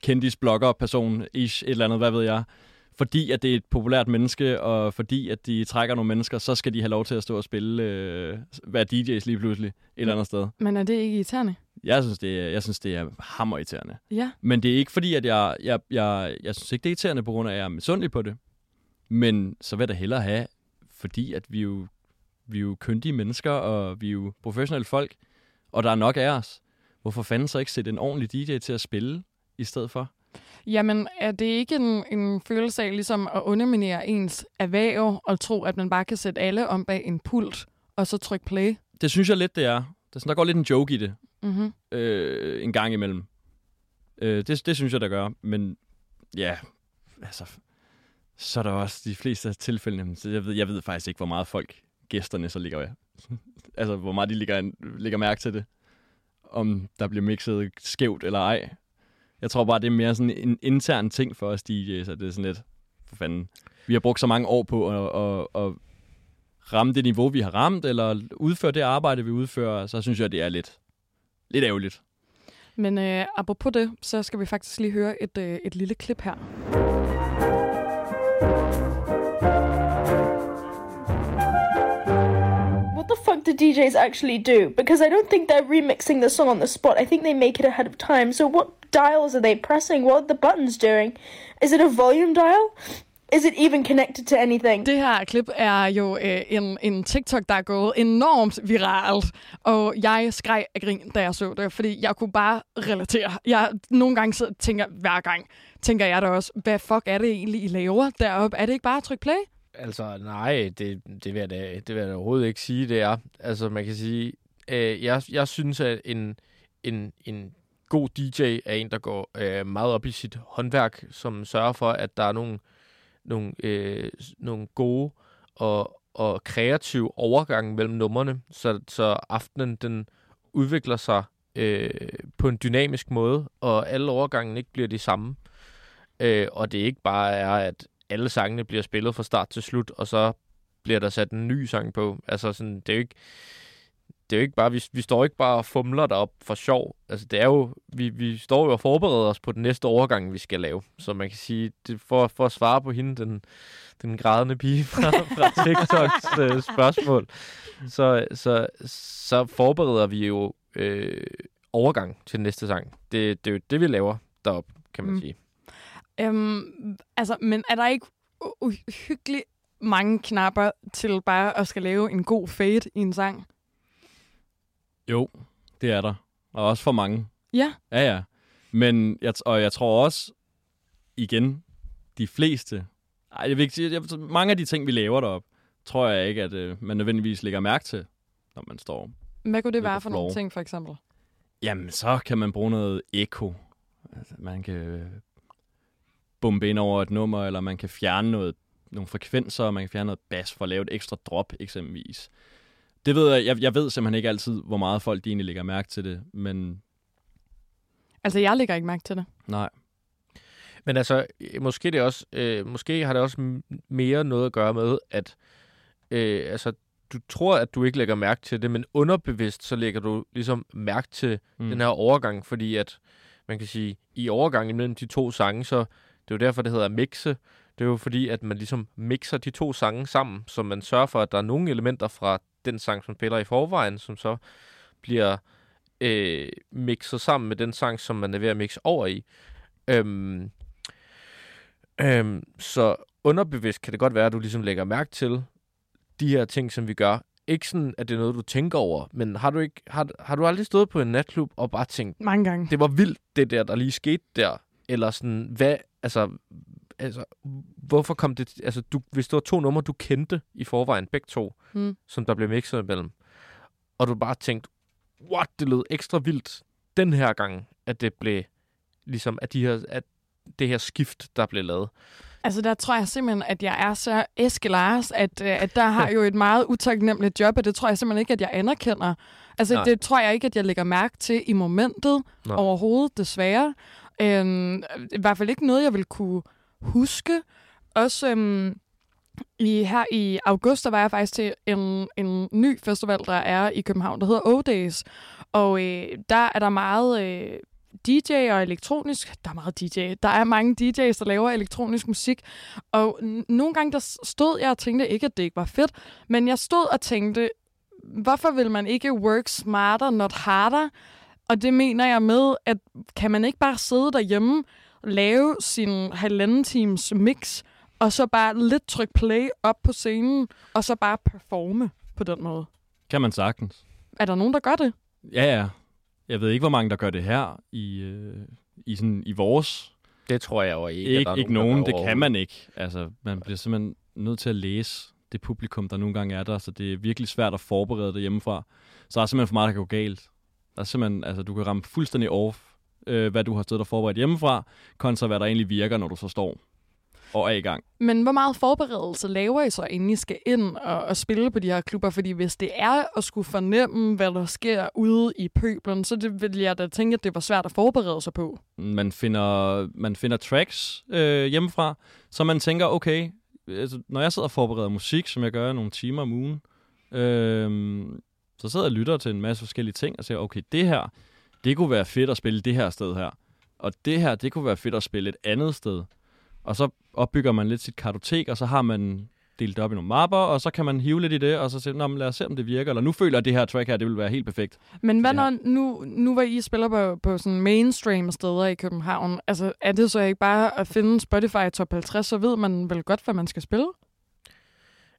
kendis blogger person ish, et eller andet, hvad ved jeg. Fordi at det er et populært menneske, og fordi at de trækker nogle mennesker, så skal de have lov til at stå og spille, øh, være DJ's lige pludselig et eller andet sted. Men er det ikke irriterende? Jeg synes, det er, jeg synes, det er hammerirriterende. Ja. Men det er ikke fordi, at jeg, jeg, jeg, jeg synes ikke, det er irriterende på grund af, at jeg er misundelig på det. Men så vil jeg da hellere have, fordi at vi jo, vi er jo kyndige mennesker, og vi er jo professionelle folk, og der er nok af os. Hvorfor fanden så ikke sætte en ordentlig DJ til at spille i stedet for? Jamen, er det ikke en, en følelse af ligesom at underminere ens erhverv og tro, at man bare kan sætte alle om bag en pult og så trykke play? Det synes jeg lidt, det er. Der, er sådan, der går lidt en joke i det, Mm-hmm. øh, en gang imellem. Øh, det, det synes jeg, der gør. Men ja, altså, så er der også de fleste af tilfældene. Så jeg ved, jeg ved faktisk ikke, hvor meget folk, gæsterne, så ligger Altså, hvor meget de ligger, ligger mærke til det. Om der bliver mixet skævt eller ej. Jeg tror bare, det er mere sådan en intern ting for os DJ's, at det er sådan lidt, for fanden. Vi har brugt så mange år på at, at, at ramme det niveau, vi har ramt, eller udføre det arbejde, vi udfører, så synes jeg, det er lidt, lidt ærgerligt. Men øh, apropos det, så skal vi faktisk lige høre et, øh, et lille klip her. What the DJs actually do? Because I don't think they're remixing the song on the spot. I think they make it ahead of time. So what dials are they pressing? What are the buttons doing? Is it a volume dial? Is it even connected to anything? Det her klip er jo øh, en, en TikTok, der er gået enormt viralt, og jeg skreg af grin, da jeg så det, fordi jeg kunne bare relatere. Jeg nogle gange så tænker, hver gang, tænker jeg da også, hvad fuck er det egentlig, I laver deroppe? Er det ikke bare at trykke play? Altså, nej, det, det, vil jeg da, det vil jeg da overhovedet ikke sige, det er. Altså, man kan sige, øh, jeg, jeg synes, at en, en, en god DJ er en, der går øh, meget op i sit håndværk, som sørger for, at der er nogle, nogle, øh, nogle gode og, og kreative overgange mellem numrene, så, så aftenen den udvikler sig øh, på en dynamisk måde, og alle overgangen ikke bliver de samme. Øh, og det ikke bare er, at alle sangene bliver spillet fra start til slut, og så bliver der sat en ny sang på. Altså sådan, det er jo ikke, det er jo ikke bare, vi, vi står ikke bare og fumler derop for sjov. Altså det er jo, vi, vi står jo og forbereder os på den næste overgang, vi skal lave. Så man kan sige, det for, for at svare på hende, den, den grædende pige fra, fra TikToks øh, spørgsmål, så, så, så forbereder vi jo øh, overgang til næste sang. Det, det er jo det, vi laver derop, kan man mm. sige. Øhm, altså, men er der ikke uhyggeligt mange knapper til bare at skal lave en god fade i en sang? Jo, det er der. Og også for mange. Ja. Ja, ja. Men jeg, og jeg tror også, igen, de fleste, ej, jeg vil ikke sige, jeg, mange af de ting, vi laver deroppe, tror jeg ikke, at øh, man nødvendigvis lægger mærke til, når man står. Hvad kunne det være for nogle floor. ting, for eksempel? Jamen, så kan man bruge noget eko. Altså, man kan øh, bombe ind over et nummer, eller man kan fjerne noget, nogle frekvenser, og man kan fjerne noget bas for at lave et ekstra drop, eksempelvis. Det ved jeg, jeg, jeg ved simpelthen ikke altid, hvor meget folk de egentlig lægger mærke til det, men Altså, jeg lægger ikke mærke til det. nej. Men altså, måske, det også, øh, måske har det også mere noget at gøre med, at øh, altså, du tror, at du ikke lægger mærke til det, men underbevidst, så lægger du ligesom mærke til mm. den her overgang, fordi at, man kan sige, i overgangen mellem de to sange, så det er jo derfor, det hedder mixe. Det er jo fordi, at man ligesom mixer de to sange sammen, så man sørger for, at der er nogle elementer fra den sang, som spiller i forvejen, som så bliver øh, mixet sammen med den sang, som man er ved at mixe over i. Øhm, øhm, så underbevidst kan det godt være, at du ligesom lægger mærke til de her ting, som vi gør. Ikke sådan, at det er noget, du tænker over, men har du, ikke, har, har du aldrig stået på en natklub og bare tænkt, Mange gange. det var vildt, det der, der lige skete der? Eller sådan, hvad, altså, altså hvorfor kom det, altså, du, hvis det var to numre, du kendte i forvejen, begge to, Mm. som der blev mixet imellem, og du bare tænkte, what, det lød ekstra vildt den her gang, at det blev, ligesom, at, de her, at det her skift, der blev lavet. Altså, der tror jeg simpelthen, at jeg er så Eske Lars, at, øh, at der har jo et meget utaknemmeligt job, og det tror jeg simpelthen ikke, at jeg anerkender. Altså, Nej. det tror jeg ikke, at jeg lægger mærke til i momentet Nej. overhovedet, desværre. Øhm, I hvert fald ikke noget, jeg vil kunne huske. Også øhm, i, her i august, der var jeg faktisk til en, en ny festival, der er i København, der hedder O-Days. Og øh, der er der meget øh, DJ og elektronisk. Der er meget DJ. Der er mange DJ's, der laver elektronisk musik. Og nogle gange der stod jeg og tænkte ikke, at det ikke var fedt. Men jeg stod og tænkte, hvorfor vil man ikke work smarter, not harder? Og det mener jeg med, at kan man ikke bare sidde derhjemme, lave sin halvanden times mix, og så bare lidt trykke play op på scenen, og så bare performe på den måde. Kan man sagtens. Er der nogen, der gør det? Ja, ja. Jeg ved ikke, hvor mange, der gør det her i, øh, i, sådan, i vores. Det tror jeg jo ikke. Ikke, der ikke nogen, nogen, det kan man ikke. Altså, man bliver simpelthen nødt til at læse det publikum, der nogle gange er der, så det er virkelig svært at forberede det hjemmefra. Så der er simpelthen for meget, der kan gå galt. Der er simpelthen, altså, du kan ramme fuldstændig off, øh, hvad du har stået og forberedt hjemmefra, kontra hvad der egentlig virker, når du så står og er i gang. Men hvor meget forberedelse laver I så, inden I skal ind og, og spille på de her klubber? Fordi hvis det er at skulle fornemme, hvad der sker ude i pøblen, så det vil jeg da tænke, at det var svært at forberede sig på. Man finder, man finder tracks øh, hjemmefra, så man tænker, okay, altså, når jeg sidder og forbereder musik, som jeg gør nogle timer om ugen, øh, så sidder jeg og lytter til en masse forskellige ting, og siger, okay, det her, det kunne være fedt at spille det her sted her. Og det her, det kunne være fedt at spille et andet sted. Og så opbygger man lidt sit kartotek, og så har man delt det op i nogle mapper, og så kan man hive lidt i det, og så sige, Nå, men lad os se, om det virker. Eller nu føler jeg, at det her track her, det vil være helt perfekt. Men hvad når, nu, nu hvor I spiller på, på sådan mainstream steder i København, altså er det så ikke bare at finde Spotify top 50, så ved man vel godt, hvad man skal spille?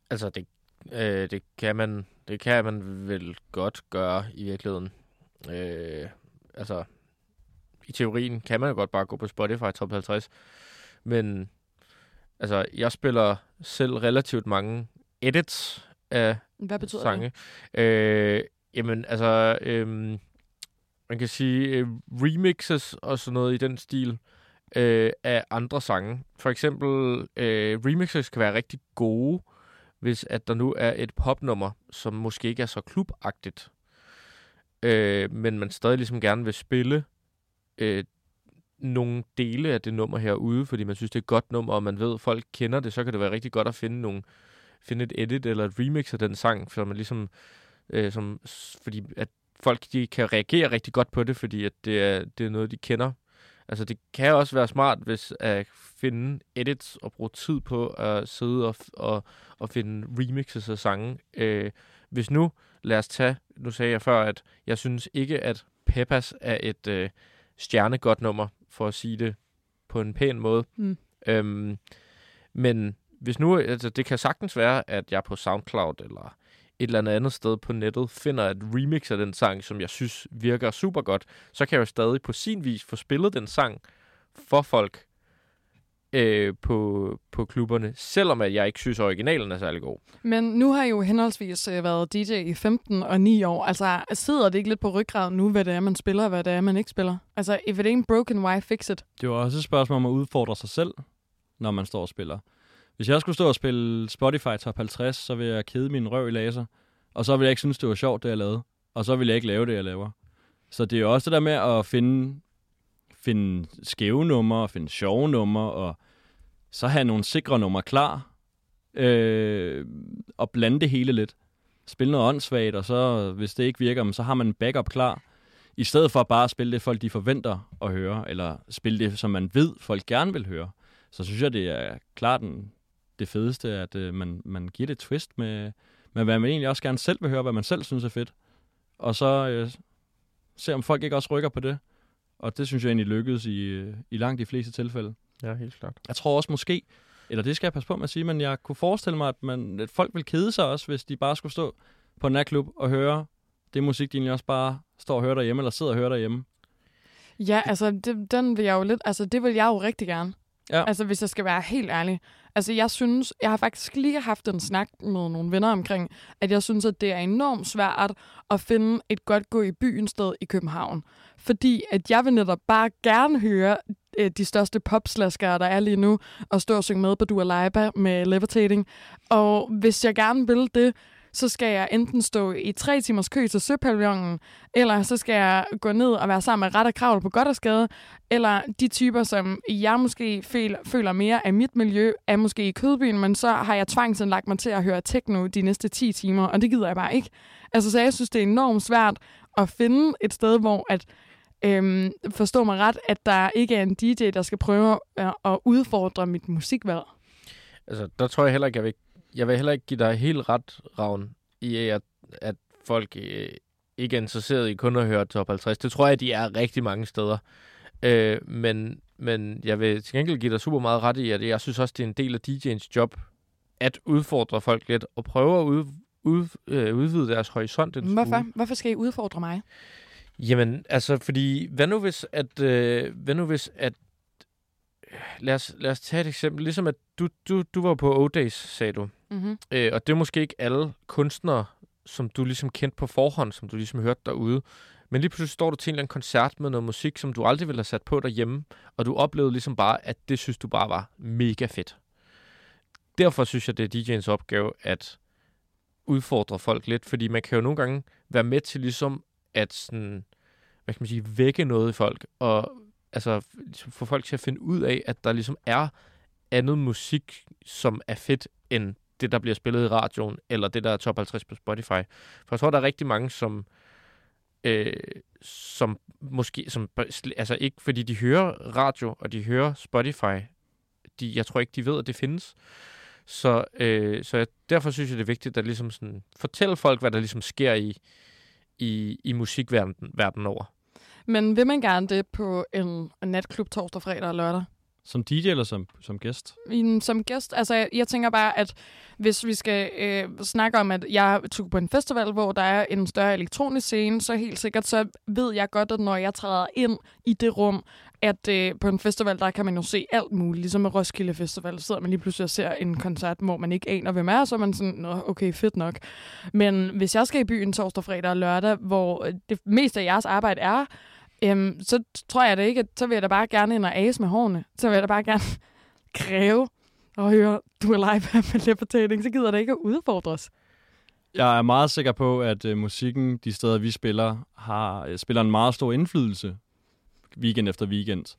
Altså, det, øh, det, kan man, det kan man vel godt gøre i virkeligheden. Øh, altså, i teorien kan man jo godt bare gå på Spotify Top 50. Men, altså, jeg spiller selv relativt mange edits af Hvad betyder sange. Øh, jamen, altså, øh, man kan sige øh, remixes og sådan noget i den stil øh, af andre sange. For eksempel, øh, remixes kan være rigtig gode, hvis at der nu er et popnummer, som måske ikke er så klubagtigt, øh, men man stadig ligesom gerne vil spille øh, nogle dele af det nummer herude, fordi man synes, det er et godt nummer, og man ved, at folk kender det, så kan det være rigtig godt at finde nogle finde et edit eller et remix af den sang, så man ligesom, øh, som, fordi at folk de kan reagere rigtig godt på det, fordi at det er, det er noget, de kender. Altså det kan også være smart, hvis at finde edits og bruge tid på at sidde og, og, og finde remixes af sange. Øh, hvis nu, lad os tage, nu sagde jeg før, at jeg synes ikke, at Peppas er et øh, stjernegodt nummer, for at sige det på en pæn måde. Mm. Øhm, men hvis nu, altså det kan sagtens være, at jeg på SoundCloud eller et eller andet andet sted på nettet finder et remix af den sang, som jeg synes virker super godt, så kan jeg jo stadig på sin vis få spillet den sang for folk øh, på, på klubberne, selvom at jeg ikke synes, at originalen er særlig god. Men nu har I jo henholdsvis øh, været DJ i 15 og 9 år. Altså, sidder det ikke lidt på ryggraden nu, hvad det er, man spiller, og hvad det er, man ikke spiller? Altså, if it ain't broken, why fix it? Det er jo også et spørgsmål om at udfordre sig selv, når man står og spiller. Hvis jeg skulle stå og spille Spotify Top 50, så ville jeg kede min røv i laser. Og så ville jeg ikke synes, det var sjovt, det jeg lavede. Og så ville jeg ikke lave det, jeg laver. Så det er jo også det der med at finde, finde skæve numre, og finde sjove numre, og så have nogle sikre numre klar. Øh, og blande det hele lidt. Spille noget åndssvagt, og så, hvis det ikke virker, så har man en backup klar. I stedet for bare at spille det, folk de forventer at høre, eller spille det, som man ved, folk gerne vil høre, så synes jeg, det er klart en det fedeste, at øh, man, man giver det et twist med, med, hvad man egentlig også gerne selv vil høre, hvad man selv synes er fedt. Og så øh, se, om folk ikke også rykker på det. Og det synes jeg egentlig lykkedes i, øh, i langt de fleste tilfælde. Ja, helt klart. Jeg tror også måske, eller det skal jeg passe på med at sige, men jeg kunne forestille mig, at, man, at folk vil kede sig også, hvis de bare skulle stå på en natklub og høre det musik, de egentlig også bare står og hører derhjemme, eller sidder og hører derhjemme. Ja, altså, det, den vil jeg jo lidt... Altså, det vil jeg jo rigtig gerne. Ja. Altså, hvis jeg skal være helt ærlig. Altså, jeg synes... Jeg har faktisk lige haft en snak med nogle venner omkring, at jeg synes, at det er enormt svært at finde et godt gå i byen sted i København. Fordi at jeg vil netop bare gerne høre øh, de største popslaskere, der er lige nu, og stå og synge med på Dua Lipa med Levitating. Og hvis jeg gerne vil det, så skal jeg enten stå i tre timers kø til Søpavillonen, eller så skal jeg gå ned og være sammen med ret og kravl på Goddersgade, eller de typer, som jeg måske føler, føler mere af mit miljø, er måske i Kødbyen, men så har jeg tvangsindlagt mig til at høre techno de næste 10 timer, og det gider jeg bare ikke. Altså, så jeg synes, det er enormt svært at finde et sted, hvor at øhm, forstå mig ret, at der ikke er en DJ, der skal prøve at, at udfordre mit musikvalg. Altså, der tror jeg heller ikke, jeg vil, jeg vil heller ikke give dig helt ret, Ravn, i at, at folk øh, ikke er interesseret i kun at høre top 50. Det tror jeg, de er rigtig mange steder. Øh, men, men jeg vil til gengæld give dig super meget ret i, at jeg synes også, det er en del af DJ'ens job at udfordre folk lidt og prøve at ud, ud, øh, udvide deres horisont en Hvorfor? smule. Hvorfor skal I udfordre mig? Jamen, altså, fordi, hvad nu hvis, at, øh, hvad nu hvis, at, lad os, lad os tage et eksempel, ligesom at du, du, du var på O-Days, sagde du, Mm-hmm. øh, og det er måske ikke alle kunstnere, som du ligesom kendte på forhånd, som du ligesom hørte derude, men lige pludselig står du til en eller anden koncert med noget musik, som du aldrig ville have sat på derhjemme, og du oplevede ligesom bare, at det synes du bare var mega fedt. Derfor synes jeg, det er DJ'ens opgave at udfordre folk lidt, fordi man kan jo nogle gange være med til ligesom at sådan, hvad kan man sige, vække noget i folk, og altså ligesom få folk til at finde ud af, at der ligesom er andet musik, som er fedt, end det, der bliver spillet i radioen, eller det, der er top 50 på Spotify. For jeg tror, der er rigtig mange, som, øh, som måske, som, altså ikke fordi de hører radio, og de hører Spotify, de, jeg tror ikke, de ved, at det findes. Så, øh, så jeg, derfor synes jeg, det er vigtigt at ligesom sådan, fortælle folk, hvad der ligesom sker i, i, i musikverdenen verden over. Men vil man gerne det på en natklub torsdag, fredag og lørdag? Som DJ eller som, som gæst? Som gæst, altså jeg, jeg tænker bare, at hvis vi skal øh, snakke om, at jeg tog på en festival, hvor der er en større elektronisk scene, så helt sikkert, så ved jeg godt, at når jeg træder ind i det rum, at øh, på en festival, der kan man jo se alt muligt. Ligesom med Roskilde Festival, så sidder man lige pludselig og ser en koncert, hvor man ikke aner, hvem er, så er man sådan, Nå, okay, fedt nok. Men hvis jeg skal i byen torsdag, fredag og lørdag, hvor øh, det meste af jeres arbejde er, øhm, så tror jeg da ikke, at så vil jeg da bare gerne ind og ase med hårene. Så vil jeg da bare gerne kræve og høre, du er live her med læbetæning, så gider det ikke at udfordres. Jeg er meget sikker på, at øh, musikken, de steder vi spiller, har øh, spiller en meget stor indflydelse weekend efter weekend.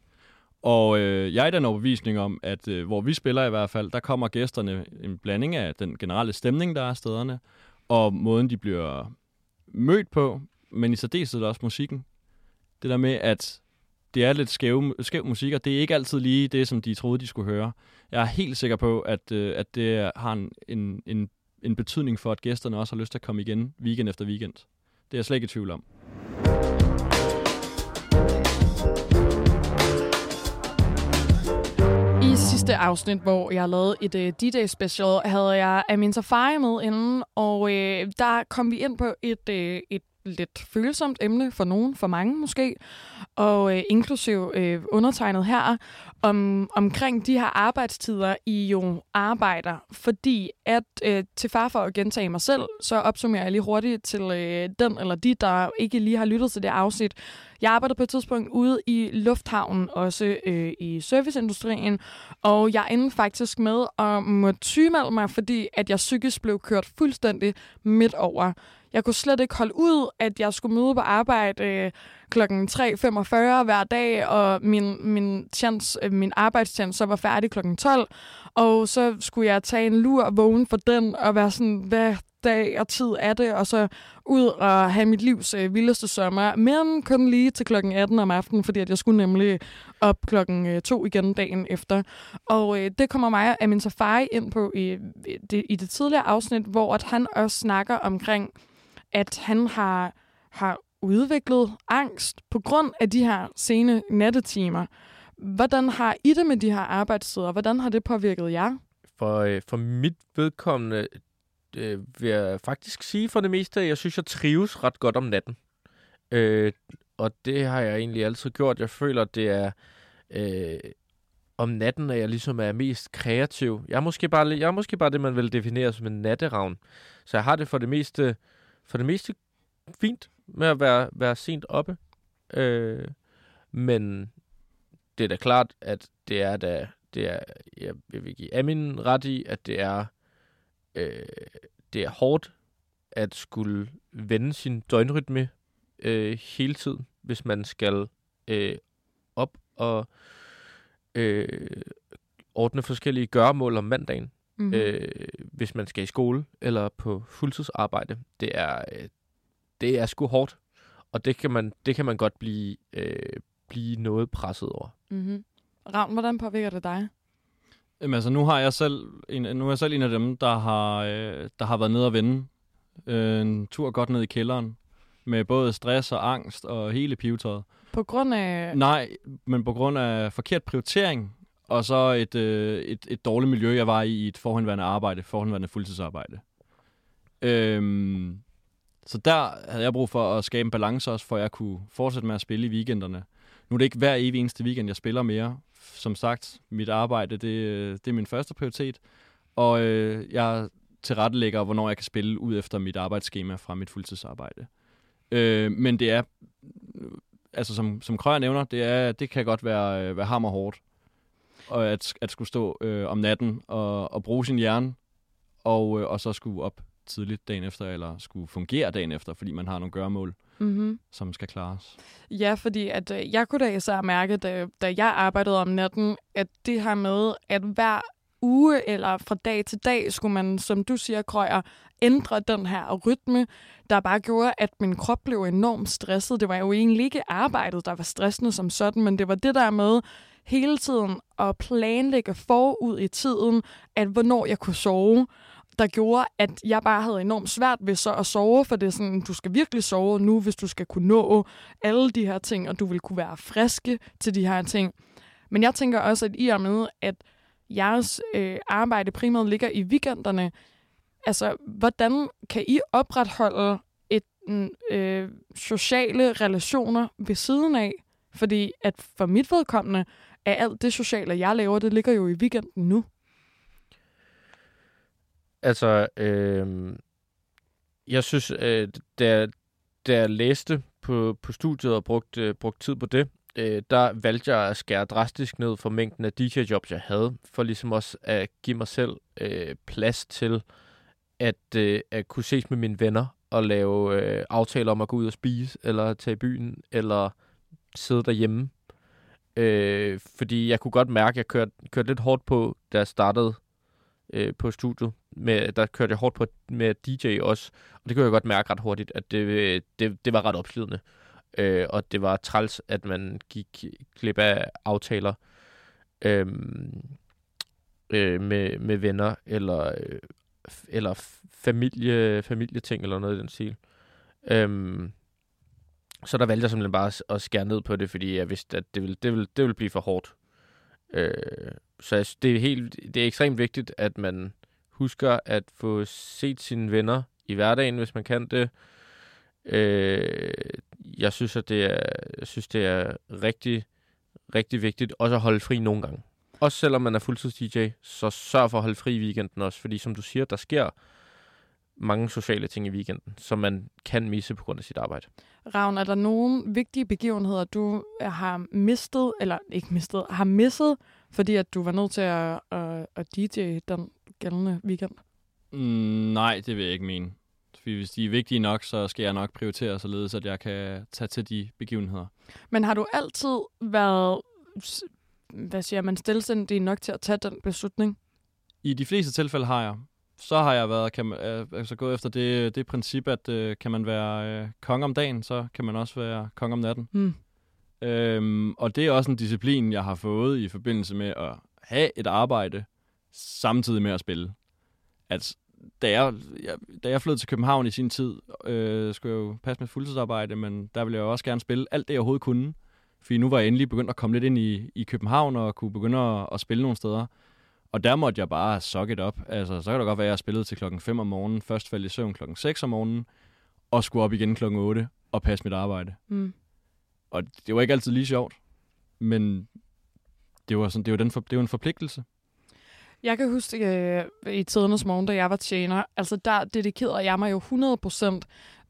Og øh, jeg er i den overbevisning om, at øh, hvor vi spiller i hvert fald, der kommer gæsterne en blanding af den generelle stemning, der er stederne, og måden, de bliver mødt på, men i særdeleshed også musikken. Det der med, at det er lidt skæv, skæv musik, og det er ikke altid lige det, som de troede, de skulle høre. Jeg er helt sikker på, at, øh, at det har en, en, en, en betydning for, at gæsterne også har lyst til at komme igen weekend efter weekend. Det er jeg slet ikke i tvivl om. I sidste afsnit, hvor jeg lavede et øh, uh, DJ-special, havde jeg Amin Safari med inden, og uh, der kom vi ind på et, uh, et lidt følsomt emne for nogen, for mange måske, og øh, inklusiv øh, undertegnet her, om, omkring de her arbejdstider, I jo arbejder. Fordi at, øh, til far for at gentage mig selv, så opsummerer jeg lige hurtigt til øh, den eller de, der ikke lige har lyttet til det afsnit. Jeg arbejdede på et tidspunkt ude i lufthavnen, også øh, i serviceindustrien, og jeg endte faktisk med at måtte sygemelde mig, fordi at jeg psykisk blev kørt fuldstændig midt over. Jeg kunne slet ikke holde ud, at jeg skulle møde på arbejde øh, klokken 3.45 hver dag, og min, min, chance, øh, min arbejdstjans så var færdig klokken 12, og så skulle jeg tage en lur og vågne for den, og være sådan, hvad dag og tid er det, og så ud og have mit livs øh, vildeste sommer, men kun lige til klokken 18 om aftenen, fordi at jeg skulle nemlig op klokken øh, 2 igen dagen efter. Og øh, det kommer mig og min Safari ind på i det, i det tidligere afsnit, hvor at han også snakker omkring, at han har, har udviklet angst på grund af de her sene nattetimer. Hvordan har I det med de her arbejdstider? Hvordan har det påvirket jer? For, øh, for mit vedkommende øh, vil jeg faktisk sige for det meste, at jeg synes, jeg trives ret godt om natten. Øh, og det har jeg egentlig altid gjort. Jeg føler, at det er øh, om natten, at jeg ligesom er mest kreativ. Jeg er måske bare, jeg er måske bare det, man vil definere som en natteravn. Så jeg har det for det meste, for det meste fint med at være, være sent oppe. Øh, men det er da klart, at det er da, det er, jeg, jeg vil give Amin ret i, at det er, øh, det er hårdt at skulle vende sin døgnrytme øh, hele tiden, hvis man skal øh, op og øh, ordne forskellige gøremål om mandagen, Mm-hmm. øh, hvis man skal i skole eller på fuldtidsarbejde. Det er, øh, det er sgu hårdt, og det kan man, det kan man godt blive, øh, blive noget presset over. Mm-hmm. Ravn, hvordan påvirker det dig? Jamen, altså, nu har jeg selv en, nu er jeg selv en af dem, der har, øh, der har været nede og vende øh, en tur godt ned i kælderen med både stress og angst og hele pivetøjet. På grund af... Nej, men på grund af forkert prioritering og så et, øh, et, et dårligt miljø, jeg var i i et forhåndværende arbejde, forhåndværende fuldtidsarbejde. Øhm, så der havde jeg brug for at skabe en balance også, for at jeg kunne fortsætte med at spille i weekenderne. Nu er det ikke hver evig eneste weekend, jeg spiller mere. Som sagt, mit arbejde, det, det er min første prioritet. Og øh, jeg tilrettelægger, hvornår jeg kan spille ud efter mit arbejdsskema fra mit fuldtidsarbejde. Øh, men det er, altså som, som Krøger nævner, det, er, det kan godt være, øh, være hammerhårdt. Og at, at skulle stå øh, om natten og, og bruge sin hjerne, og, øh, og så skulle op tidligt dagen efter, eller skulle fungere dagen efter, fordi man har nogle gøremål, Mm-hmm. som skal klares. Ja, fordi at, øh, jeg kunne da især mærke, da, da jeg arbejdede om natten, at det her med, at hver uge eller fra dag til dag skulle man, som du siger, Krøyer, ændre den her rytme, der bare gjorde, at min krop blev enormt stresset. Det var jo egentlig ikke arbejdet, der var stressende som sådan, men det var det der med hele tiden at planlægge forud i tiden, at hvornår jeg kunne sove, der gjorde, at jeg bare havde enormt svært ved så at sove, for det er sådan, du skal virkelig sove nu, hvis du skal kunne nå alle de her ting, og du vil kunne være friske til de her ting. Men jeg tænker også, at i og med, at jeres øh, arbejde primært ligger i weekenderne, altså, hvordan kan I opretholde et mm, øh, sociale relationer ved siden af? Fordi at for mit vedkommende, af alt det sociale, jeg laver, det ligger jo i weekenden nu. Altså, øh, jeg synes, øh, da, da jeg læste på, på studiet og brugte, øh, brugte tid på det, øh, der valgte jeg at skære drastisk ned for mængden af DJ-jobs, jeg havde, for ligesom også at give mig selv øh, plads til at, øh, at kunne ses med mine venner og lave øh, aftaler om at gå ud og spise, eller tage i byen, eller sidde derhjemme. Øh, fordi jeg kunne godt mærke, at jeg kørte, kørte lidt hårdt på, da jeg startede øh, på studiet. Med, der kørte jeg hårdt på med DJ også, og det kunne jeg godt mærke ret hurtigt, at det, øh, det, det var ret opslidende. Øh, og det var træls, at man gik klip af aftaler øh, øh, med, med venner, eller, øh, eller familie, familieting, eller noget i den stil. Øh, så der valgte jeg simpelthen bare at- skære ned på det, fordi jeg vidste, at det ville, det ville, det ville blive for hårdt. Øh, så jeg, det er helt, det er ekstremt vigtigt, at man husker at få set sine venner i hverdagen, hvis man kan det. Øh, jeg synes, at det er, jeg synes, det er rigtig, rigtig vigtigt også at holde fri nogle gange. Også selvom man er fuldtids-DJ, så sørg for at holde fri i weekenden også, fordi som du siger, der sker mange sociale ting i weekenden, som man kan misse på grund af sit arbejde. Ravn, er der nogle vigtige begivenheder, du har mistet, eller ikke mistet, har misset, fordi at du var nødt til at, at, at DJ den gældende weekend? Mm, nej, det vil jeg ikke mene. Fordi hvis de er vigtige nok, så skal jeg nok prioritere således, at jeg kan tage til de begivenheder. Men har du altid været, hvad siger man, stillesindig nok til at tage den beslutning? I de fleste tilfælde har jeg. Så har jeg været, kan man, øh, altså gået efter det, det princip, at øh, kan man være øh, konge om dagen, så kan man også være konge om natten. Hmm. Øhm, og det er også en disciplin, jeg har fået i forbindelse med at have et arbejde, samtidig med at spille. At da jeg, jeg, da jeg flyttede til København i sin tid, øh, skulle jeg jo passe med fuldtidsarbejde, men der ville jeg jo også gerne spille alt det, jeg overhovedet kunne. Fordi nu var jeg endelig begyndt at komme lidt ind i, i København og kunne begynde at, at spille nogle steder. Og der måtte jeg bare suck it op. Altså, så kan det godt være, at jeg spillede til klokken 5 om morgenen, først faldt i søvn klokken 6 om morgenen, og skulle op igen klokken 8 og passe mit arbejde. Mm. Og det var ikke altid lige sjovt, men det var, sådan, det var, den for, det var en forpligtelse. Jeg kan huske øh, i tidernes morgen, da jeg var tjener, altså der dedikerede jeg mig jo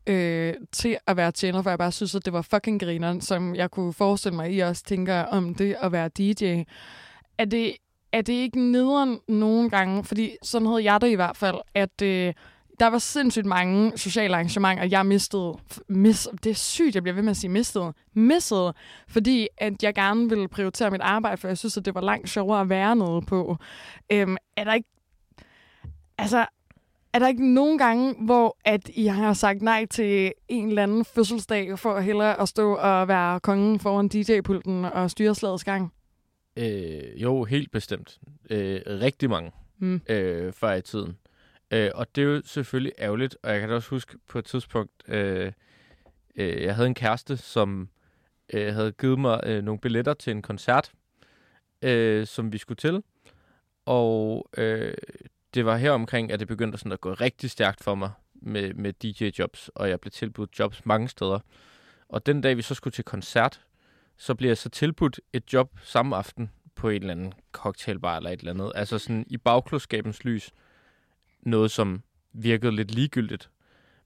100% øh, til at være tjener, for jeg bare synes, at det var fucking grineren, som jeg kunne forestille mig, I også tænker om det at være DJ. Er det, er det ikke nederen nogen gange, fordi sådan havde jeg det i hvert fald, at øh, der var sindssygt mange sociale arrangementer, jeg mistede. Mis, det er sygt, jeg bliver ved med at sige mistede. Missede, fordi at jeg gerne ville prioritere mit arbejde, for jeg synes, at det var langt sjovere at være noget på. Øhm, er der ikke... Altså, er der ikke nogen gange, hvor at I har sagt nej til en eller anden fødselsdag for hellere at stå og være kongen foran DJ-pulten og styre slagets gang? Øh, jo, helt bestemt. Øh, rigtig mange Mm. øh, før i tiden. Øh, og det er jo selvfølgelig ærgerligt, og jeg kan da også huske på et tidspunkt, øh, øh, jeg havde en kæreste, som øh, havde givet mig øh, nogle billetter til en koncert, øh, som vi skulle til. Og øh, det var her omkring, at det begyndte sådan at gå rigtig stærkt for mig med, med DJ-jobs, og jeg blev tilbudt jobs mange steder. Og den dag, vi så skulle til koncert, så blev jeg så tilbudt et job samme aften på en eller anden cocktailbar eller et eller andet. Altså sådan i bagklodskabens lys, noget som virkede lidt ligegyldigt.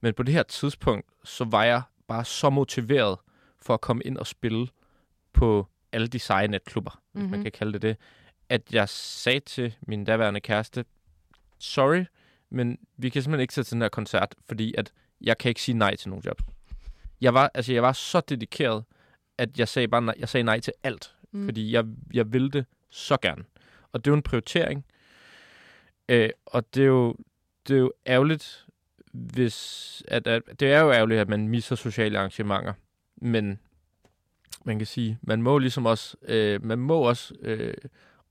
Men på det her tidspunkt, så var jeg bare så motiveret for at komme ind og spille på alle de seje netklubber, mm-hmm. hvis man Mhm. kan kalde det det, at jeg sagde til min daværende kæreste, sorry, men vi kan simpelthen ikke sætte til den her koncert, fordi at jeg kan ikke sige nej til nogen job. Jeg var, altså, jeg var så dedikeret, at jeg sagde bare nej, jeg sagde nej til alt, mm. fordi jeg, jeg ville det så gerne. Og det er jo en prioritering. Øh, og det er jo, det er jo ærgerligt, hvis, at, at, det er jo ærgerligt, at man misser sociale arrangementer. Men man kan sige, man må ligesom også, øh, man må også øh,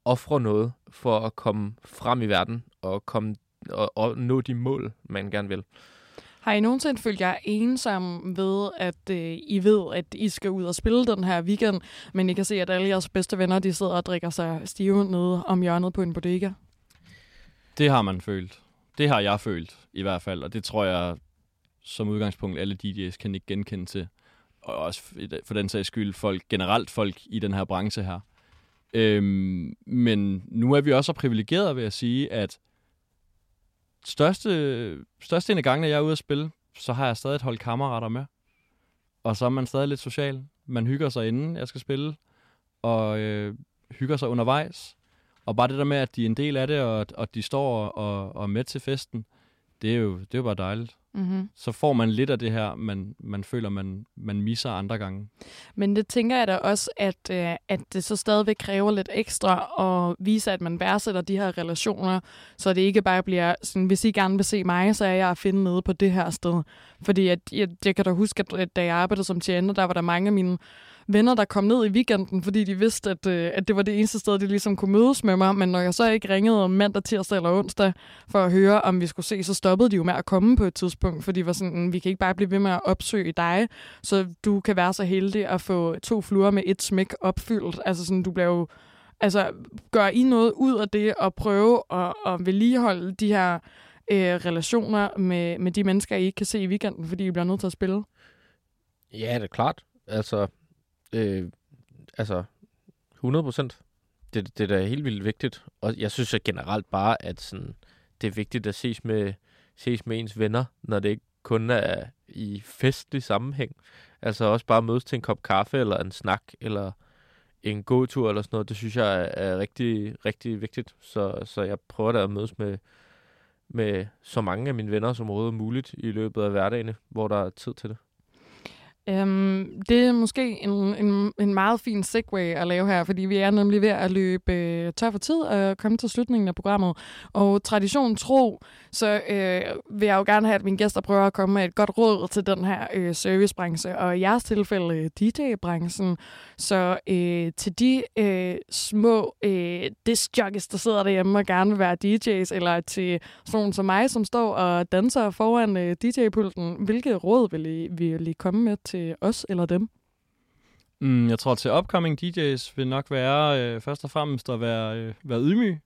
ofre noget for at komme frem i verden og komme og, og nå de mål, man gerne vil. Har I nogensinde følt jer ensom ved, at øh, I ved, at I skal ud og spille den her weekend, men I kan se, at alle jeres bedste venner, de sidder og drikker sig stive nede om hjørnet på en bodega? Det har man følt. Det har jeg følt, i hvert fald. Og det tror jeg, som udgangspunkt, alle DJ's kan ikke genkende til. Og også for den sags skyld, folk, generelt folk i den her branche her. Øhm, men nu er vi også privilegeret ved at sige, at største, største en af gangene, jeg er ude at spille, så har jeg stadig et hold kammerater med. Og så er man stadig lidt social. Man hygger sig inden jeg skal spille, og øh, hygger sig undervejs. Og bare det der med, at de er en del af det, og, og de står og, og er med til festen, det er jo, det er jo bare dejligt. Mm-hmm. Så får man lidt af det her, man, man føler, man, man misser andre gange. Men det tænker jeg da også, at, øh, at det så stadigvæk kræver lidt ekstra at vise, at man værdsætter de her relationer, så det ikke bare bliver sådan, hvis I gerne vil se mig, så er jeg at finde nede på det her sted. Fordi at, jeg, jeg kan da huske, at da jeg arbejdede som tjener, der var der mange af mine venner, der kom ned i weekenden, fordi de vidste, at, øh, at det var det eneste sted, de ligesom kunne mødes med mig. Men når jeg så ikke ringede om mandag, tirsdag eller onsdag for at høre, om vi skulle se, så stoppede de jo med at komme på et tidspunkt, fordi de var sådan, mm, vi kan ikke bare blive ved med at opsøge dig, så du kan være så heldig at få to fluer med et smæk opfyldt. Altså sådan, du bliver jo Altså, gør I noget ud af det og prøve at, at vedligeholde de her øh, relationer med, med de mennesker, I ikke kan se i weekenden, fordi I bliver nødt til at spille? Ja, det er klart. Altså, Øh, altså, 100 procent. Det, det er da helt vildt vigtigt. Og jeg synes at generelt bare, at sådan, det er vigtigt at ses med, ses med ens venner, når det ikke kun er i festlig sammenhæng. Altså også bare mødes til en kop kaffe, eller en snak, eller en gåtur eller sådan noget. Det synes jeg er, er rigtig, rigtig vigtigt. Så, så jeg prøver da at mødes med, med så mange af mine venner som overhovedet muligt i løbet af hverdagen, hvor der er tid til det. Øhm, det er måske en, en, en meget fin segue at lave her, fordi vi er nemlig ved at løbe øh, tør for tid og komme til slutningen af programmet. Og tradition tro, så øh, vil jeg jo gerne have, at mine gæster prøver at komme med et godt råd til den her øh, servicebranche, og i jeres tilfælde DJ-branchen. Så øh, til de øh, små øh, discjockeys, der sidder derhjemme og gerne vil være DJ's, eller til sådan som mig, som står og danser foran øh, DJ-pulten, hvilket råd vil I, vil I komme med til til os eller dem? Mm, jeg tror, til upcoming DJ's vil nok være øh, først og fremmest at være, øh, være ydmyg.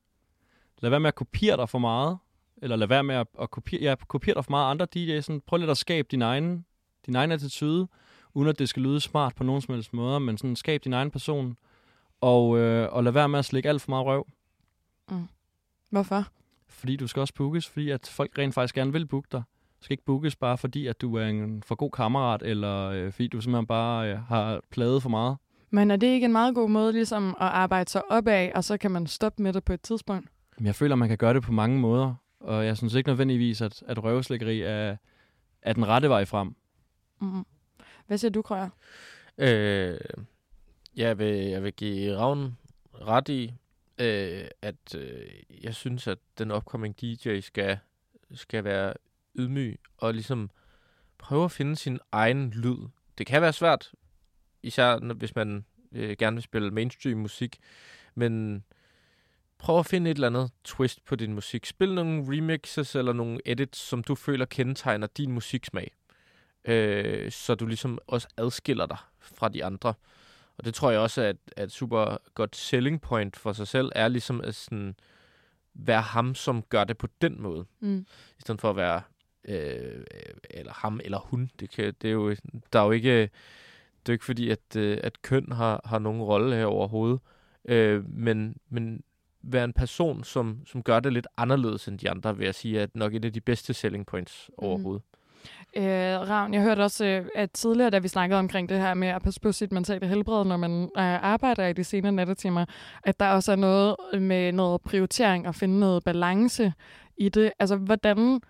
Lad være med at kopiere dig for meget. Eller lad være med at, at kopiere, ja, kopiere dig for meget andre DJ's. Sådan, prøv lidt at skabe din egen, din egen attitude, uden at det skal lyde smart på nogen som helst måde, men sådan, skab din egen person. Og, øh, og lad være med at slikke alt for meget røv. Mm. Hvorfor? Fordi du skal også bookes, fordi at folk rent faktisk gerne vil booke dig skal ikke bookes bare fordi, at du er en for god kammerat, eller øh, fordi du simpelthen bare øh, har pladet for meget. Men er det ikke en meget god måde ligesom at arbejde sig opad, og så kan man stoppe med det på et tidspunkt? Jeg føler, at man kan gøre det på mange måder, og jeg synes ikke nødvendigvis, at, at røveslækkeri er, er den rette vej frem. Mm. Hvad siger du, Krøger? Øh, jeg, vil, jeg vil give Ravn ret i, øh, at øh, jeg synes, at den upcoming DJ skal, skal være ydmyg og ligesom prøve at finde sin egen lyd. Det kan være svært, især hvis man øh, gerne vil spille mainstream musik, men prøv at finde et eller andet twist på din musik. Spil nogle remixes eller nogle edits, som du føler kendetegner din musiksmag. Øh, så du ligesom også adskiller dig fra de andre. Og det tror jeg også at, at super godt selling point for sig selv er ligesom at sådan, være ham, som gør det på den måde. Mm. I stedet for at være øh, eller ham eller hun. Det, kan, det er jo, der er jo ikke, det er ikke fordi, at, øh, at køn har, har nogen rolle her overhovedet. Øh, men, men være en person, som, som gør det lidt anderledes end de andre, vil jeg sige, at nok et af de bedste selling points mm. overhovedet. Øh, Ravn, jeg hørte også, øh, at tidligere, da vi snakkede omkring det her med at passe på sit mentale helbred, når man øh, arbejder i de sene nattetimer, at der også er noget med noget prioritering og finde noget balance i det. Altså, hvordan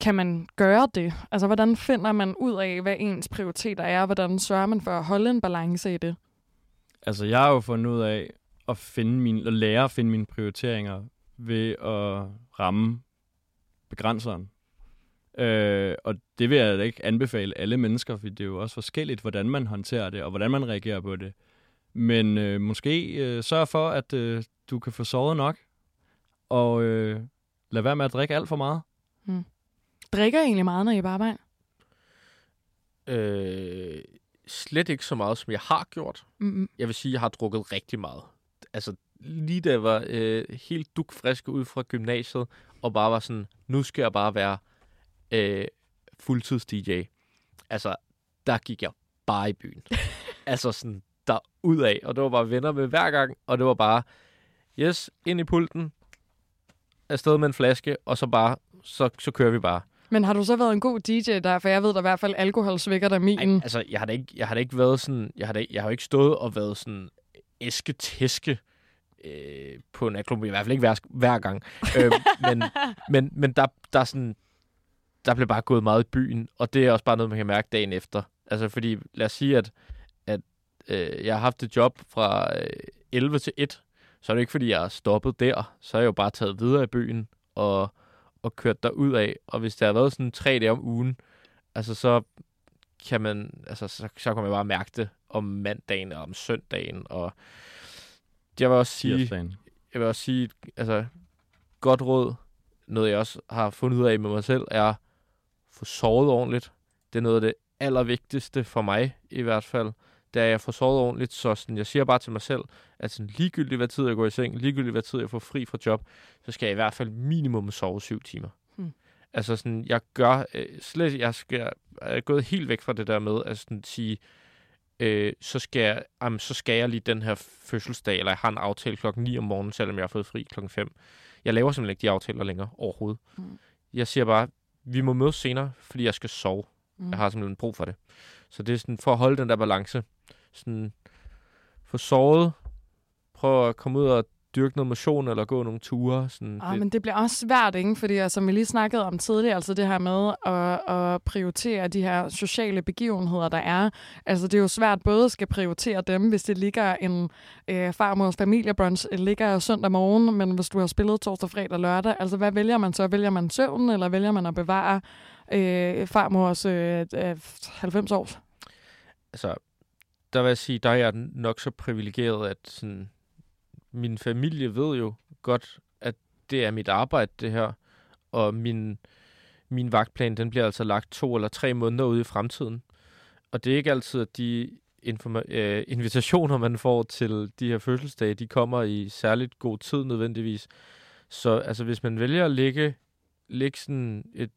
kan man gøre det? Altså, hvordan finder man ud af, hvad ens prioriteter er, hvordan sørger man for at holde en balance i det? Altså, jeg har jo fundet ud af at, finde min, at lære at finde mine prioriteringer ved at ramme begrænseren. Øh, og det vil jeg da ikke anbefale alle mennesker, for det er jo også forskelligt, hvordan man håndterer det, og hvordan man reagerer på det. Men øh, måske øh, sørg for, at øh, du kan få sovet nok, og øh, lad være med at drikke alt for meget. Drikker I egentlig meget, når I er på arbejde? Øh, slet ikke så meget, som jeg har gjort. Mm-hmm. Jeg vil sige, at jeg har drukket rigtig meget. Altså, lige da jeg var øh, helt dukfrisk ud fra gymnasiet, og bare var sådan, nu skal jeg bare være øh, fuldtids-DJ. Altså, der gik jeg bare i byen. altså sådan, der ud af, og det var bare venner med hver gang, og det var bare, yes, ind i pulten, afsted med en flaske, og så bare, så, så kører vi bare. Men har du så været en god DJ der? For jeg ved da i hvert fald, alkohol svækker dig min. Ej, altså, jeg har da ikke, jeg har da ikke været sådan, jeg har, da, jeg har jo ikke stået og været sådan æske-tæske øh, på en natklub, i hvert fald ikke hver, hver gang. øh, men men, men der, der, er sådan, der blev bare gået meget i byen, og det er også bare noget, man kan mærke dagen efter. Altså, fordi lad os sige, at, at øh, jeg har haft et job fra øh, 11 til 1, så er det ikke, fordi jeg er stoppet der. Så er jeg jo bare taget videre i byen og, og kørt derud af. Og hvis det har været sådan tre dage om ugen, altså så kan man, altså så, så kan man bare mærke det om mandagen og om søndagen. Og jeg vil også sige, Tirsdagen. jeg vil også sige, altså godt råd, noget jeg også har fundet ud af med mig selv, er få sovet ordentligt. Det er noget af det allervigtigste for mig i hvert fald. Da jeg får sovet ordentligt, så sådan, jeg siger bare til mig selv, at sådan, ligegyldigt hvad tid jeg går i seng, ligegyldigt hvad tid jeg får fri fra job, så skal jeg i hvert fald minimum sove syv timer. Hmm. Altså sådan, jeg gør øh, slet, jeg skal, jeg er gået helt væk fra det der med at sådan sige, øh, så, skal jeg, jamen, så skal jeg lige den her fødselsdag, eller jeg har en aftale klokken 9 om morgenen, selvom jeg har fået fri klokken 5. Jeg laver simpelthen ikke de aftaler længere overhovedet. Mm. Jeg siger bare, vi må mødes senere, fordi jeg skal sove. Mm. Jeg har simpelthen brug for det. Så det er sådan, for at holde den der balance. Sådan, få sovet, prøv at komme ud og dyrke noget motion, eller gå nogle ture. Sådan, Ah, men det bliver også svært, ikke? Fordi altså, som vi lige snakkede om tidligere, altså det her med at, at prioritere de her sociale begivenheder, der er. Altså det er jo svært både at skal prioritere dem, hvis det ligger en øh, farmors familiebrunch, øh, ligger søndag morgen, men hvis du har spillet torsdag, fredag og lørdag, altså hvad vælger man så? Vælger man søvn, eller vælger man at bevare øh, farmors øh, øh, 90 år? altså, der vil jeg sige, der er jeg nok så privilegeret, at sådan, min familie ved jo godt, at det er mit arbejde, det her. Og min, min vagtplan, den bliver altså lagt to eller tre måneder ude i fremtiden. Og det er ikke altid, at de informa- øh, invitationer, man får til de her fødselsdage, de kommer i særligt god tid nødvendigvis. Så altså, hvis man vælger at lægge, lægge sådan et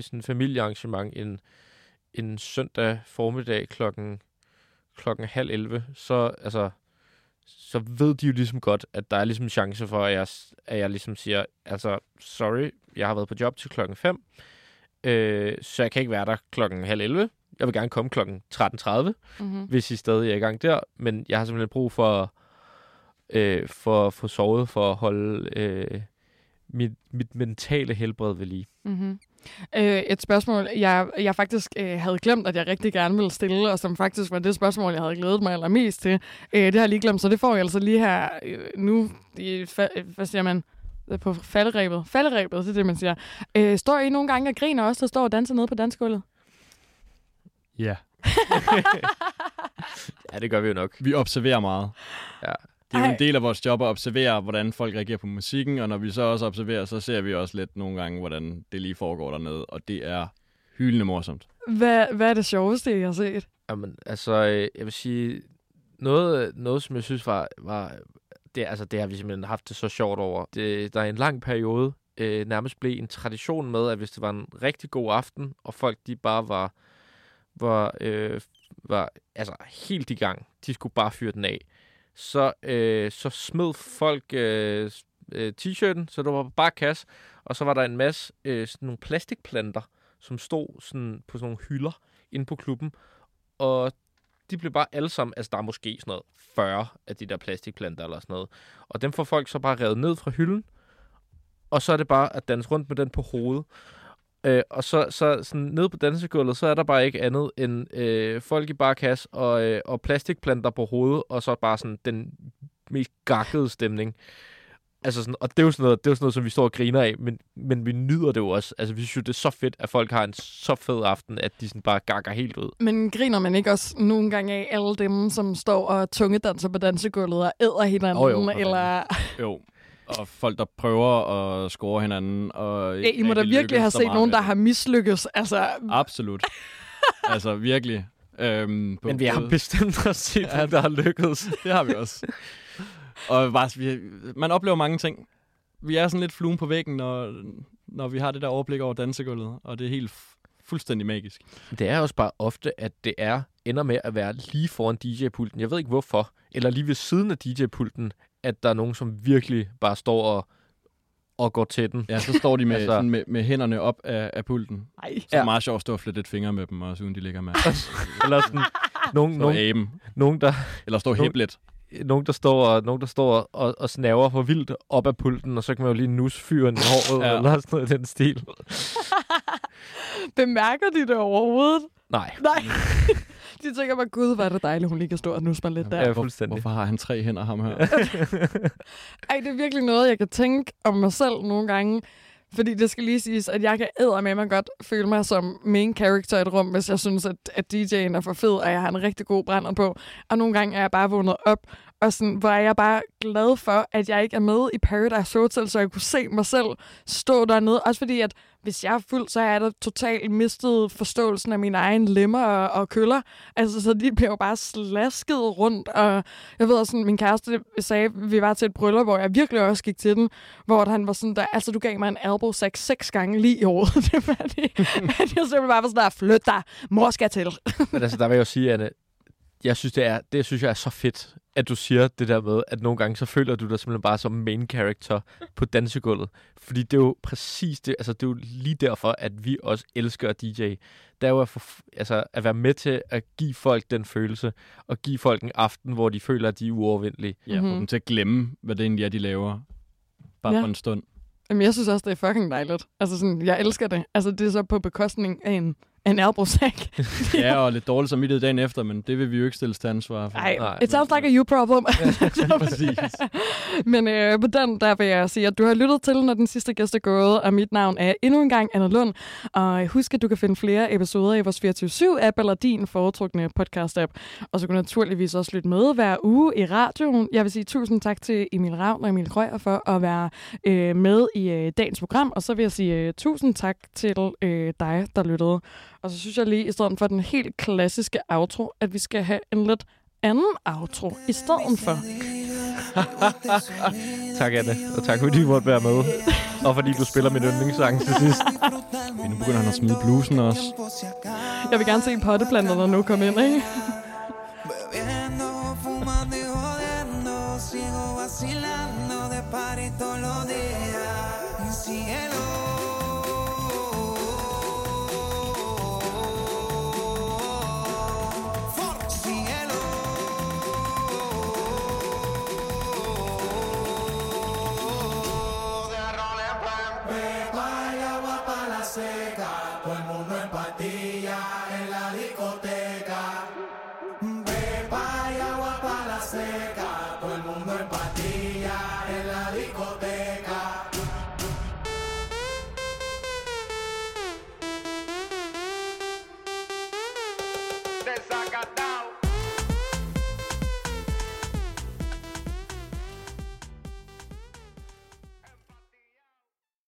sådan familiearrangement en, en søndag formiddag klokken, klokken halv 11, så, altså, så ved de jo ligesom godt, at der er ligesom en chance for, at jeg, at jeg ligesom siger, altså, sorry, jeg har været på job til klokken 5, øh, så jeg kan ikke være der klokken halv 11. Jeg vil gerne komme klokken 13.30, Mm-hmm. hvis I stadig er i gang der, men jeg har simpelthen brug for, øh, for at få sovet, for at holde øh, mit, mit mentale helbred ved lige. Mm-hmm. Øh, et spørgsmål, jeg, jeg faktisk øh, havde glemt, at jeg rigtig gerne ville stille, og som faktisk var det spørgsmål, jeg havde glædet mig allermest til. Øh, det har jeg lige glemt, så det får jeg altså lige her øh, nu. I, fa- øh, hvad siger man? Øh, På falderæbet. Falderæbet, det er det, man siger. Øh, står I nogle gange og griner også, der står og danser nede på dansgulvet? Ja. Ja, det gør vi jo nok. Vi observerer meget. Ja. Det er jo Ej. en del af vores job at observere, hvordan folk reagerer på musikken, og når vi så også observerer, så ser vi også lidt nogle gange, hvordan det lige foregår dernede, og det er hyldende morsomt. Hvad, hvad er det sjoveste, I har set? Jamen, altså, øh, jeg vil sige, noget, noget som jeg synes var, var det, altså, det har vi simpelthen haft det så sjovt over. Det, der er en lang periode, øh, nærmest blev en tradition med, at hvis det var en rigtig god aften, og folk de bare var, var, øh, var altså, helt i gang, de skulle bare fyre den af, så, øh, så smed folk øh, øh, t-shirten, så der var bare kasse, og så var der en masse øh, sådan nogle plastikplanter, som stod sådan på sådan nogle hylder inde på klubben. Og de blev bare alle sammen, altså der er måske sådan noget 40 af de der plastikplanter eller sådan noget. Og dem får folk så bare revet ned fra hylden, og så er det bare at danse rundt med den på hovedet. Øh, og så, så sådan nede på dansegulvet, så er der bare ikke andet end øh, folk i barkas og, øh, og plastikplanter på hovedet, og så bare sådan den mest gakkede stemning. Altså sådan, og det er jo sådan noget, det er jo sådan noget, som vi står og griner af, men, men vi nyder det jo også. Altså vi synes jo, det er så fedt, at folk har en så fed aften, at de sådan bare gakker helt ud. Men griner man ikke også nogle gange af alle dem, som står og tungedanser på dansegulvet og æder hinanden? Åh, jo, eller... Jo. Og folk, der prøver at score hinanden. Og Ja, I må da virkelig have set nogen, der har mislykkes. Altså, Absolut. altså, virkelig. Øhm, på Men vi har både- bestemt også set, Ja. der har lykkedes. Det har vi også. og bare, vi, man oplever mange ting. Vi er sådan lidt fluen på væggen, når, når vi har det der overblik over dansegulvet, og det er helt fuldstændig magisk. Det er også bare ofte, at det er ender med at være lige foran DJ-pulten. Jeg ved ikke hvorfor. Eller lige ved siden af DJ-pulten, at der er nogen, som virkelig bare står og, og går til den. Ja, så står de med, Altså- altså, sådan med, med hænderne op af, af pulten. ej. Så ja. Ja. er meget sjovt at stå og flette lidt fingre med dem, også uden de ligger med. Eller sådan, nogen, nogen, nogen, der, Eller stå og hæppe lidt. nogen, der står, og, nogen, der står og, og snaver for vildt op ad pulten, og så kan man jo lige nus fyren i håret, ja. eller sådan noget i den stil. Bemærker de det overhovedet? Nej, Nej. de tænker bare, gud, hvor er det dejligt, hun lige kan stå og nusse mig lidt der. ja, fuldstændig. hvorfor har han tre hænder, ham her? Ej, det er virkelig noget, jeg kan tænke om mig selv nogle gange. Fordi det skal lige siges, at jeg kan æder med mig godt føle mig som main character i et rum, hvis jeg synes, at, at DJ'en er for fed, og jeg har en rigtig god brænder på. Og nogle gange er jeg bare vågnet op, og sådan, hvor er jeg bare glad for, at jeg ikke er med i Paradise Hotel, så jeg kunne se mig selv stå dernede. Også fordi, at hvis jeg er fuld, så er da totalt mistet forståelsen af mine egne lemmer og, og køller. Altså, så de bliver jo bare slasket rundt, og jeg ved også, sådan, min kæreste sagde, at vi var til et bryllup, hvor jeg virkelig også gik til den, hvor han var sådan der, altså du gav mig en elbow sack seks gange lige i hovedet. det var det. At jeg simpelthen bare var sådan der, flyt dig, mor skal til. Men altså, der vil jeg jo sige, Anne, jeg synes, det, er, det synes jeg er så fedt, at du siger det der med, at nogle gange så føler du dig simpelthen bare som main character på dansegulvet. Fordi det er jo præcis det, altså det er jo lige derfor, at vi også elsker at DJ. Det er jo at, få, altså, at være med til at give folk den følelse, og give folk en aften, hvor de føler, at de er uovervindelige. Ja, få dem til at glemme, hvad det egentlig er, de laver. Bare Ja. for en stund. Jamen, jeg synes også, det er fucking dejligt. Altså sådan, jeg elsker det. Altså, det er så på bekostning af en, en sack. Ja, og lidt dårligt samvittighed dagen efter, men det vil vi jo ikke stille til ansvar for. Ej, Nej, it sounds like a you problem. Præcis. Men øh, på den, der vil jeg sige, at du har lyttet til, når den sidste gæst er gået, og mit navn er endnu en gang Anna Lund. Og husk, at du kan finde flere episoder i vores 24-7-app eller din foretrukne podcast-app. Og så kan du naturligvis også lytte med hver uge i radioen. Jeg vil sige tusind tak til Emil Ravn og Emil Røger for at være øh, med i øh, dagens program. Og så vil jeg sige øh, tusind tak til øh, dig, der lyttede. Og så synes jeg lige, i stedet for den helt klassiske outro, at vi skal have en lidt anden outro i stedet for. Tak, Anne, og tak fordi du måtte være med. Og fordi du spiller min yndlingssang til sidst. Nu begynder han at smide blusen også. Jeg vil gerne se potteplanterne nu komme ind, ikke?